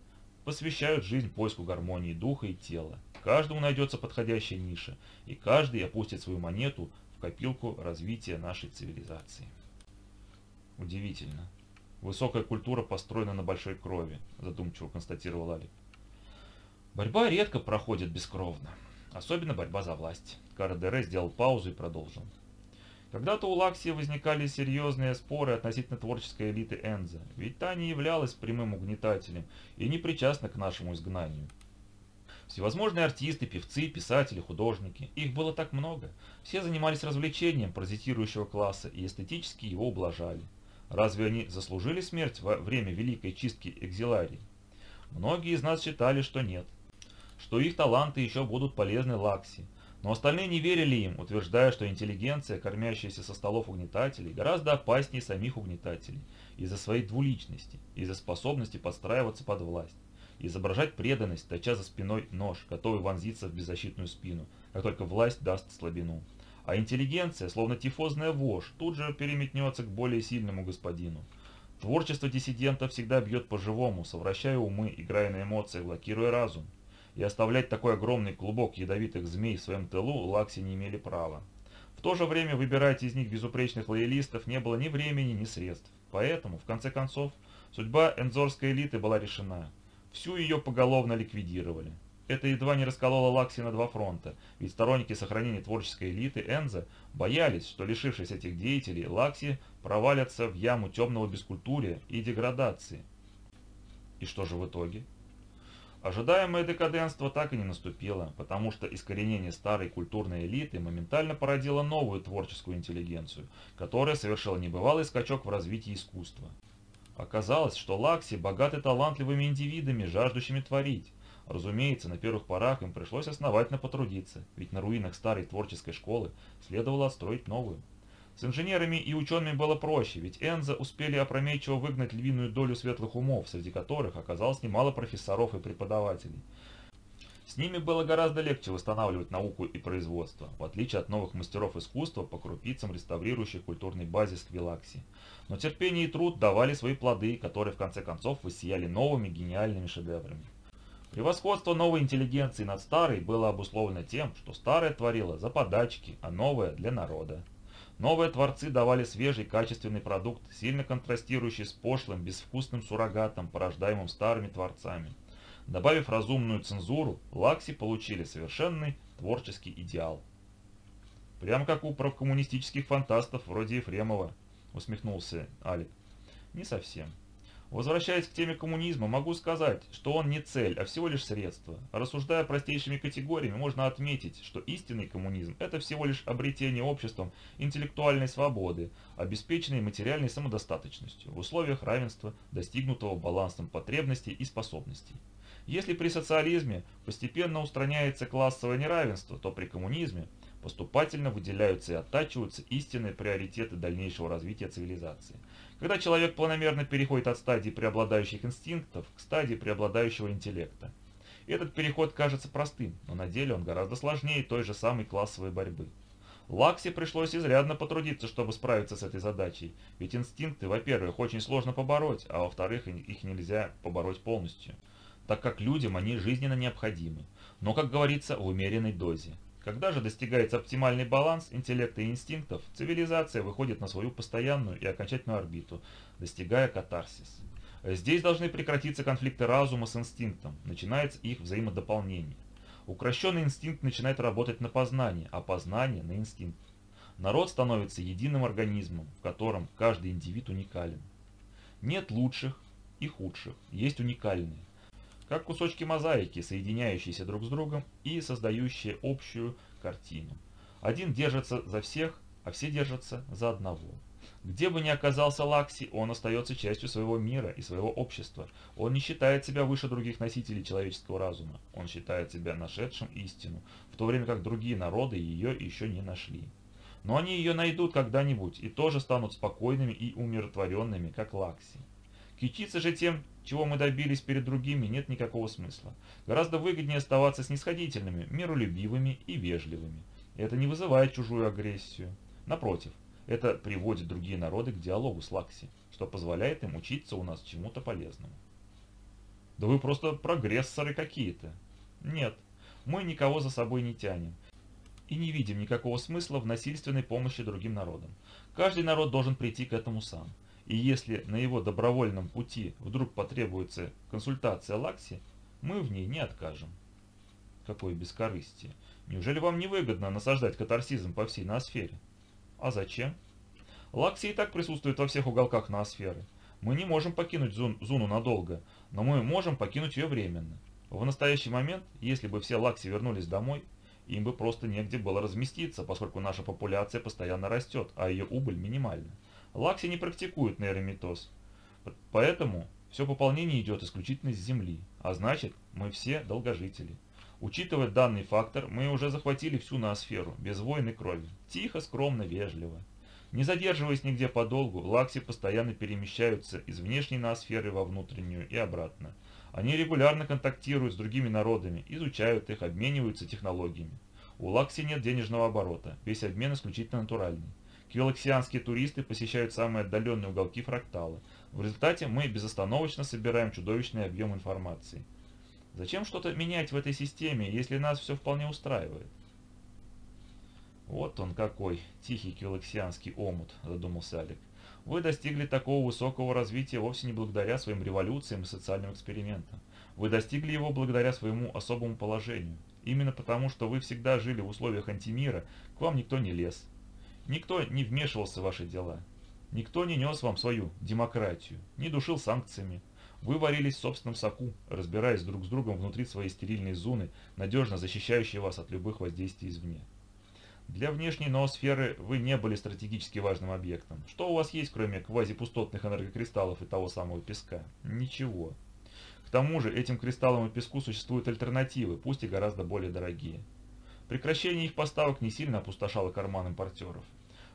посвящают жизнь поиску гармонии духа и тела. Каждому найдется подходящая ниша, и каждый опустит свою монету в копилку развития нашей цивилизации. Удивительно. Высокая культура построена на большой крови, задумчиво констатировал Алик. Борьба редко проходит бескровно, особенно борьба за власть. Карадере сделал паузу и продолжил. Когда-то у Лаксии возникали серьезные споры относительно творческой элиты Энза, ведь та не являлась прямым угнетателем и не причастна к нашему изгнанию. Всевозможные артисты, певцы, писатели, художники. Их было так много. Все занимались развлечением паразитирующего класса и эстетически его ублажали. Разве они заслужили смерть во время Великой Чистки Экзиларии? Многие из нас считали, что нет. Что их таланты еще будут полезны Лакси, но остальные не верили им, утверждая, что интеллигенция, кормящаяся со столов угнетателей, гораздо опаснее самих угнетателей из-за своей двуличности, из-за способности подстраиваться под власть, изображать преданность, точа за спиной нож, готовый вонзиться в беззащитную спину, как только власть даст слабину. А интеллигенция, словно тифозная вошь, тут же переметнется к более сильному господину. Творчество диссидента всегда бьет по-живому, совращая умы, играя на эмоциях, блокируя разум и оставлять такой огромный клубок ядовитых змей в своем тылу Лакси не имели права. В то же время выбирать из них безупречных лоялистов не было ни времени, ни средств. Поэтому, в конце концов, судьба энзорской элиты была решена. Всю ее поголовно ликвидировали. Это едва не раскололо Лакси на два фронта, ведь сторонники сохранения творческой элиты Энза боялись, что лишившись этих деятелей, Лакси провалятся в яму темного бескультурия и деградации. И что же в итоге? Ожидаемое декаденство так и не наступило, потому что искоренение старой культурной элиты моментально породило новую творческую интеллигенцию, которая совершила небывалый скачок в развитии искусства. Оказалось, что Лакси богаты талантливыми индивидами, жаждущими творить. Разумеется, на первых порах им пришлось основательно потрудиться, ведь на руинах старой творческой школы следовало отстроить новую. С инженерами и учеными было проще, ведь Энза успели опрометчиво выгнать львиную долю светлых умов, среди которых оказалось немало профессоров и преподавателей. С ними было гораздо легче восстанавливать науку и производство, в отличие от новых мастеров искусства по крупицам реставрирующих культурный базис Квилакси. Но терпение и труд давали свои плоды, которые в конце концов высияли новыми гениальными шедеврами. Превосходство новой интеллигенции над старой было обусловлено тем, что старая творила за подачки, а новая для народа. Новые творцы давали свежий качественный продукт, сильно контрастирующий с пошлым, безвкусным суррогатом, порождаемым старыми творцами. Добавив разумную цензуру, Лакси получили совершенный творческий идеал. «Прям как у прокоммунистических фантастов вроде Ефремова», — усмехнулся Алик. «Не совсем. Возвращаясь к теме коммунизма, могу сказать, что он не цель, а всего лишь средство. Рассуждая простейшими категориями, можно отметить, что истинный коммунизм – это всего лишь обретение обществом интеллектуальной свободы, обеспеченной материальной самодостаточностью, в условиях равенства, достигнутого балансом потребностей и способностей. Если при социализме постепенно устраняется классовое неравенство, то при коммунизме поступательно выделяются и оттачиваются истинные приоритеты дальнейшего развития цивилизации – когда человек планомерно переходит от стадии преобладающих инстинктов к стадии преобладающего интеллекта. Этот переход кажется простым, но на деле он гораздо сложнее той же самой классовой борьбы. Лаксе пришлось изрядно потрудиться, чтобы справиться с этой задачей, ведь инстинкты, во-первых, очень сложно побороть, а во-вторых, их нельзя побороть полностью, так как людям они жизненно необходимы, но, как говорится, в умеренной дозе. Когда же достигается оптимальный баланс интеллекта и инстинктов, цивилизация выходит на свою постоянную и окончательную орбиту, достигая катарсис. Здесь должны прекратиться конфликты разума с инстинктом, начинается их взаимодополнение. Укращенный инстинкт начинает работать на познание, а познание на инстинкт. Народ становится единым организмом, в котором каждый индивид уникален. Нет лучших и худших, есть уникальные как кусочки мозаики, соединяющиеся друг с другом и создающие общую картину. Один держится за всех, а все держатся за одного. Где бы ни оказался Лакси, он остается частью своего мира и своего общества. Он не считает себя выше других носителей человеческого разума. Он считает себя нашедшим истину, в то время как другие народы ее еще не нашли. Но они ее найдут когда-нибудь и тоже станут спокойными и умиротворенными, как Лакси. Кичиться же тем, чего мы добились перед другими, нет никакого смысла. Гораздо выгоднее оставаться снисходительными, миролюбивыми и вежливыми. Это не вызывает чужую агрессию. Напротив, это приводит другие народы к диалогу с Лакси, что позволяет им учиться у нас чему-то полезному. Да вы просто прогрессоры какие-то. Нет, мы никого за собой не тянем и не видим никакого смысла в насильственной помощи другим народам. Каждый народ должен прийти к этому сам. И если на его добровольном пути вдруг потребуется консультация Лакси, мы в ней не откажем. Какое бескорыстие. Неужели вам не выгодно насаждать катарсизм по всей ноосфере? А зачем? Лакси и так присутствует во всех уголках ноосферы. Мы не можем покинуть зон, зону надолго, но мы можем покинуть ее временно. В настоящий момент, если бы все Лакси вернулись домой, им бы просто негде было разместиться, поскольку наша популяция постоянно растет, а ее убыль минимальна. Лакси не практикуют нейромитоз, поэтому все пополнение идет исключительно с Земли, а значит, мы все долгожители. Учитывая данный фактор, мы уже захватили всю ноосферу, без войн и крови. Тихо, скромно, вежливо. Не задерживаясь нигде подолгу, лакси постоянно перемещаются из внешней ноосферы во внутреннюю и обратно. Они регулярно контактируют с другими народами, изучают их, обмениваются технологиями. У Лакси нет денежного оборота, весь обмен исключительно натуральный. Квилоксианские туристы посещают самые отдаленные уголки фрактала. В результате мы безостановочно собираем чудовищный объем информации. Зачем что-то менять в этой системе, если нас все вполне устраивает? Вот он какой, тихий квилоксианский омут, задумался Алик. Вы достигли такого высокого развития вовсе не благодаря своим революциям и социальным экспериментам. Вы достигли его благодаря своему особому положению. Именно потому, что вы всегда жили в условиях антимира, к вам никто не лез. Никто не вмешивался в ваши дела. Никто не нес вам свою демократию, не душил санкциями. Вы варились в собственном соку, разбираясь друг с другом внутри своей стерильной зоны, надежно защищающей вас от любых воздействий извне. Для внешней ноосферы вы не были стратегически важным объектом. Что у вас есть, кроме квазипустотных энергокристаллов и того самого песка? Ничего. К тому же этим кристаллам и песку существуют альтернативы, пусть и гораздо более дорогие. Прекращение их поставок не сильно опустошало карман импортеров.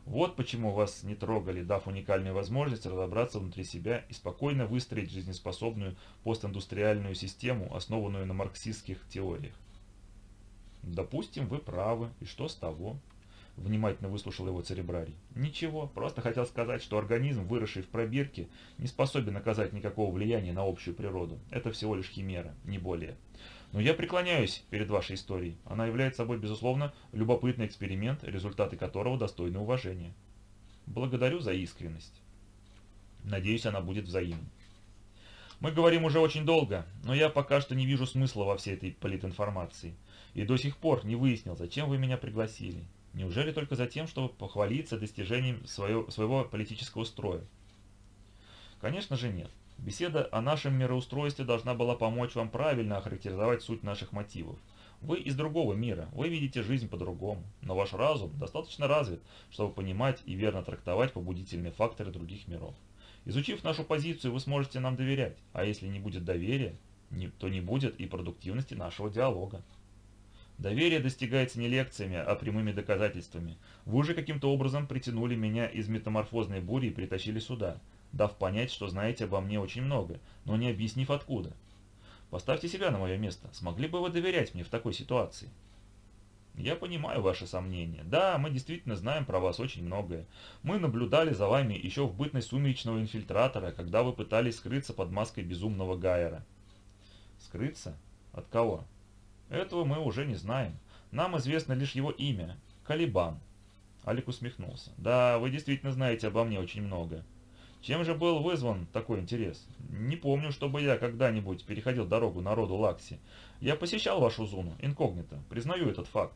Вот почему вас не трогали, дав уникальную возможность разобраться внутри себя и спокойно выстроить жизнеспособную постиндустриальную систему, основанную на марксистских теориях. Допустим, вы правы, и что с того? Внимательно выслушал его церебрарий. Ничего, просто хотел сказать, что организм, выросший в пробирке, не способен оказать никакого влияния на общую природу. Это всего лишь химера, не более. Но я преклоняюсь перед вашей историей. Она является собой, безусловно, любопытный эксперимент, результаты которого достойны уважения. Благодарю за искренность. Надеюсь, она будет взаимной. Мы говорим уже очень долго, но я пока что не вижу смысла во всей этой политинформации. И до сих пор не выяснил, зачем вы меня пригласили. Неужели только за тем, чтобы похвалиться достижением свое, своего политического строя? Конечно же нет. Беседа о нашем мироустройстве должна была помочь вам правильно охарактеризовать суть наших мотивов. Вы из другого мира, вы видите жизнь по-другому, но ваш разум достаточно развит, чтобы понимать и верно трактовать побудительные факторы других миров. Изучив нашу позицию, вы сможете нам доверять, а если не будет доверия, то не будет и продуктивности нашего диалога. Доверие достигается не лекциями, а прямыми доказательствами. Вы же каким-то образом притянули меня из метаморфозной бури и притащили сюда, дав понять, что знаете обо мне очень много, но не объяснив откуда. Поставьте себя на мое место. Смогли бы вы доверять мне в такой ситуации? Я понимаю ваши сомнения. Да, мы действительно знаем про вас очень многое. Мы наблюдали за вами еще в бытность сумеречного инфильтратора, когда вы пытались скрыться под маской безумного Гайера. Скрыться? От кого? Этого мы уже не знаем. Нам известно лишь его имя – Калибан. Алик усмехнулся. Да, вы действительно знаете обо мне очень много. Чем же был вызван такой интерес? Не помню, чтобы я когда-нибудь переходил дорогу народу Лакси. Я посещал вашу зону, инкогнито, признаю этот факт.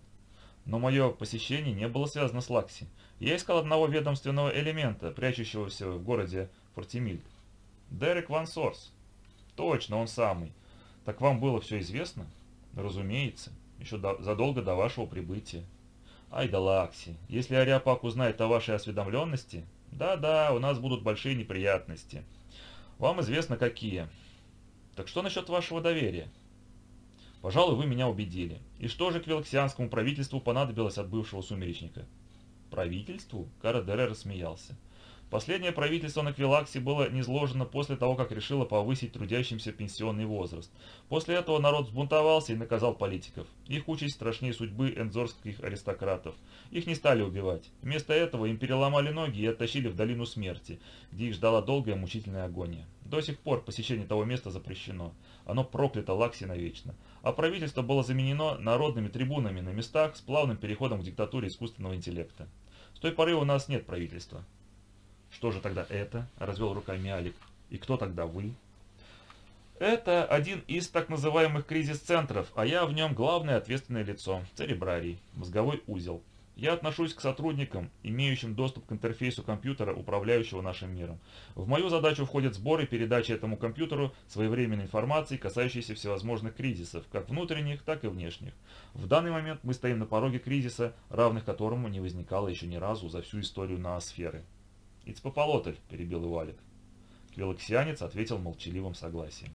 Но мое посещение не было связано с Лакси. Я искал одного ведомственного элемента, прячущегося в городе Фортимильд. Дерек Ван Сорс. Точно, он самый. Так вам было все известно? Разумеется, еще до, задолго до вашего прибытия. Ай да Лакси, если Ариапак узнает о вашей осведомленности, да-да, у нас будут большие неприятности. Вам известно какие. Так что насчет вашего доверия? Пожалуй, вы меня убедили. И что же к велоксианскому правительству понадобилось от бывшего сумеречника? Правительству? Карадере рассмеялся. Последнее правительство на Квилаксе было низложено после того, как решило повысить трудящимся пенсионный возраст. После этого народ взбунтовался и наказал политиков. Их участь страшнее судьбы энзорских аристократов. Их не стали убивать. Вместо этого им переломали ноги и оттащили в долину смерти, где их ждала долгая мучительная агония. До сих пор посещение того места запрещено. Оно проклято Лакси навечно. А правительство было заменено народными трибунами на местах с плавным переходом к диктатуре искусственного интеллекта. С той поры у нас нет правительства. «Что же тогда это?» – развел руками Алик. «И кто тогда вы?» «Это один из так называемых кризис-центров, а я в нем главное ответственное лицо, церебрарий, мозговой узел. Я отношусь к сотрудникам, имеющим доступ к интерфейсу компьютера, управляющего нашим миром. В мою задачу входит сбор и передача этому компьютеру своевременной информации, касающейся всевозможных кризисов, как внутренних, так и внешних. В данный момент мы стоим на пороге кризиса, равных которому не возникало еще ни разу за всю историю ноосферы. «Ицпополотль», — перебил его Алик. Квилоксианец ответил молчаливым согласием.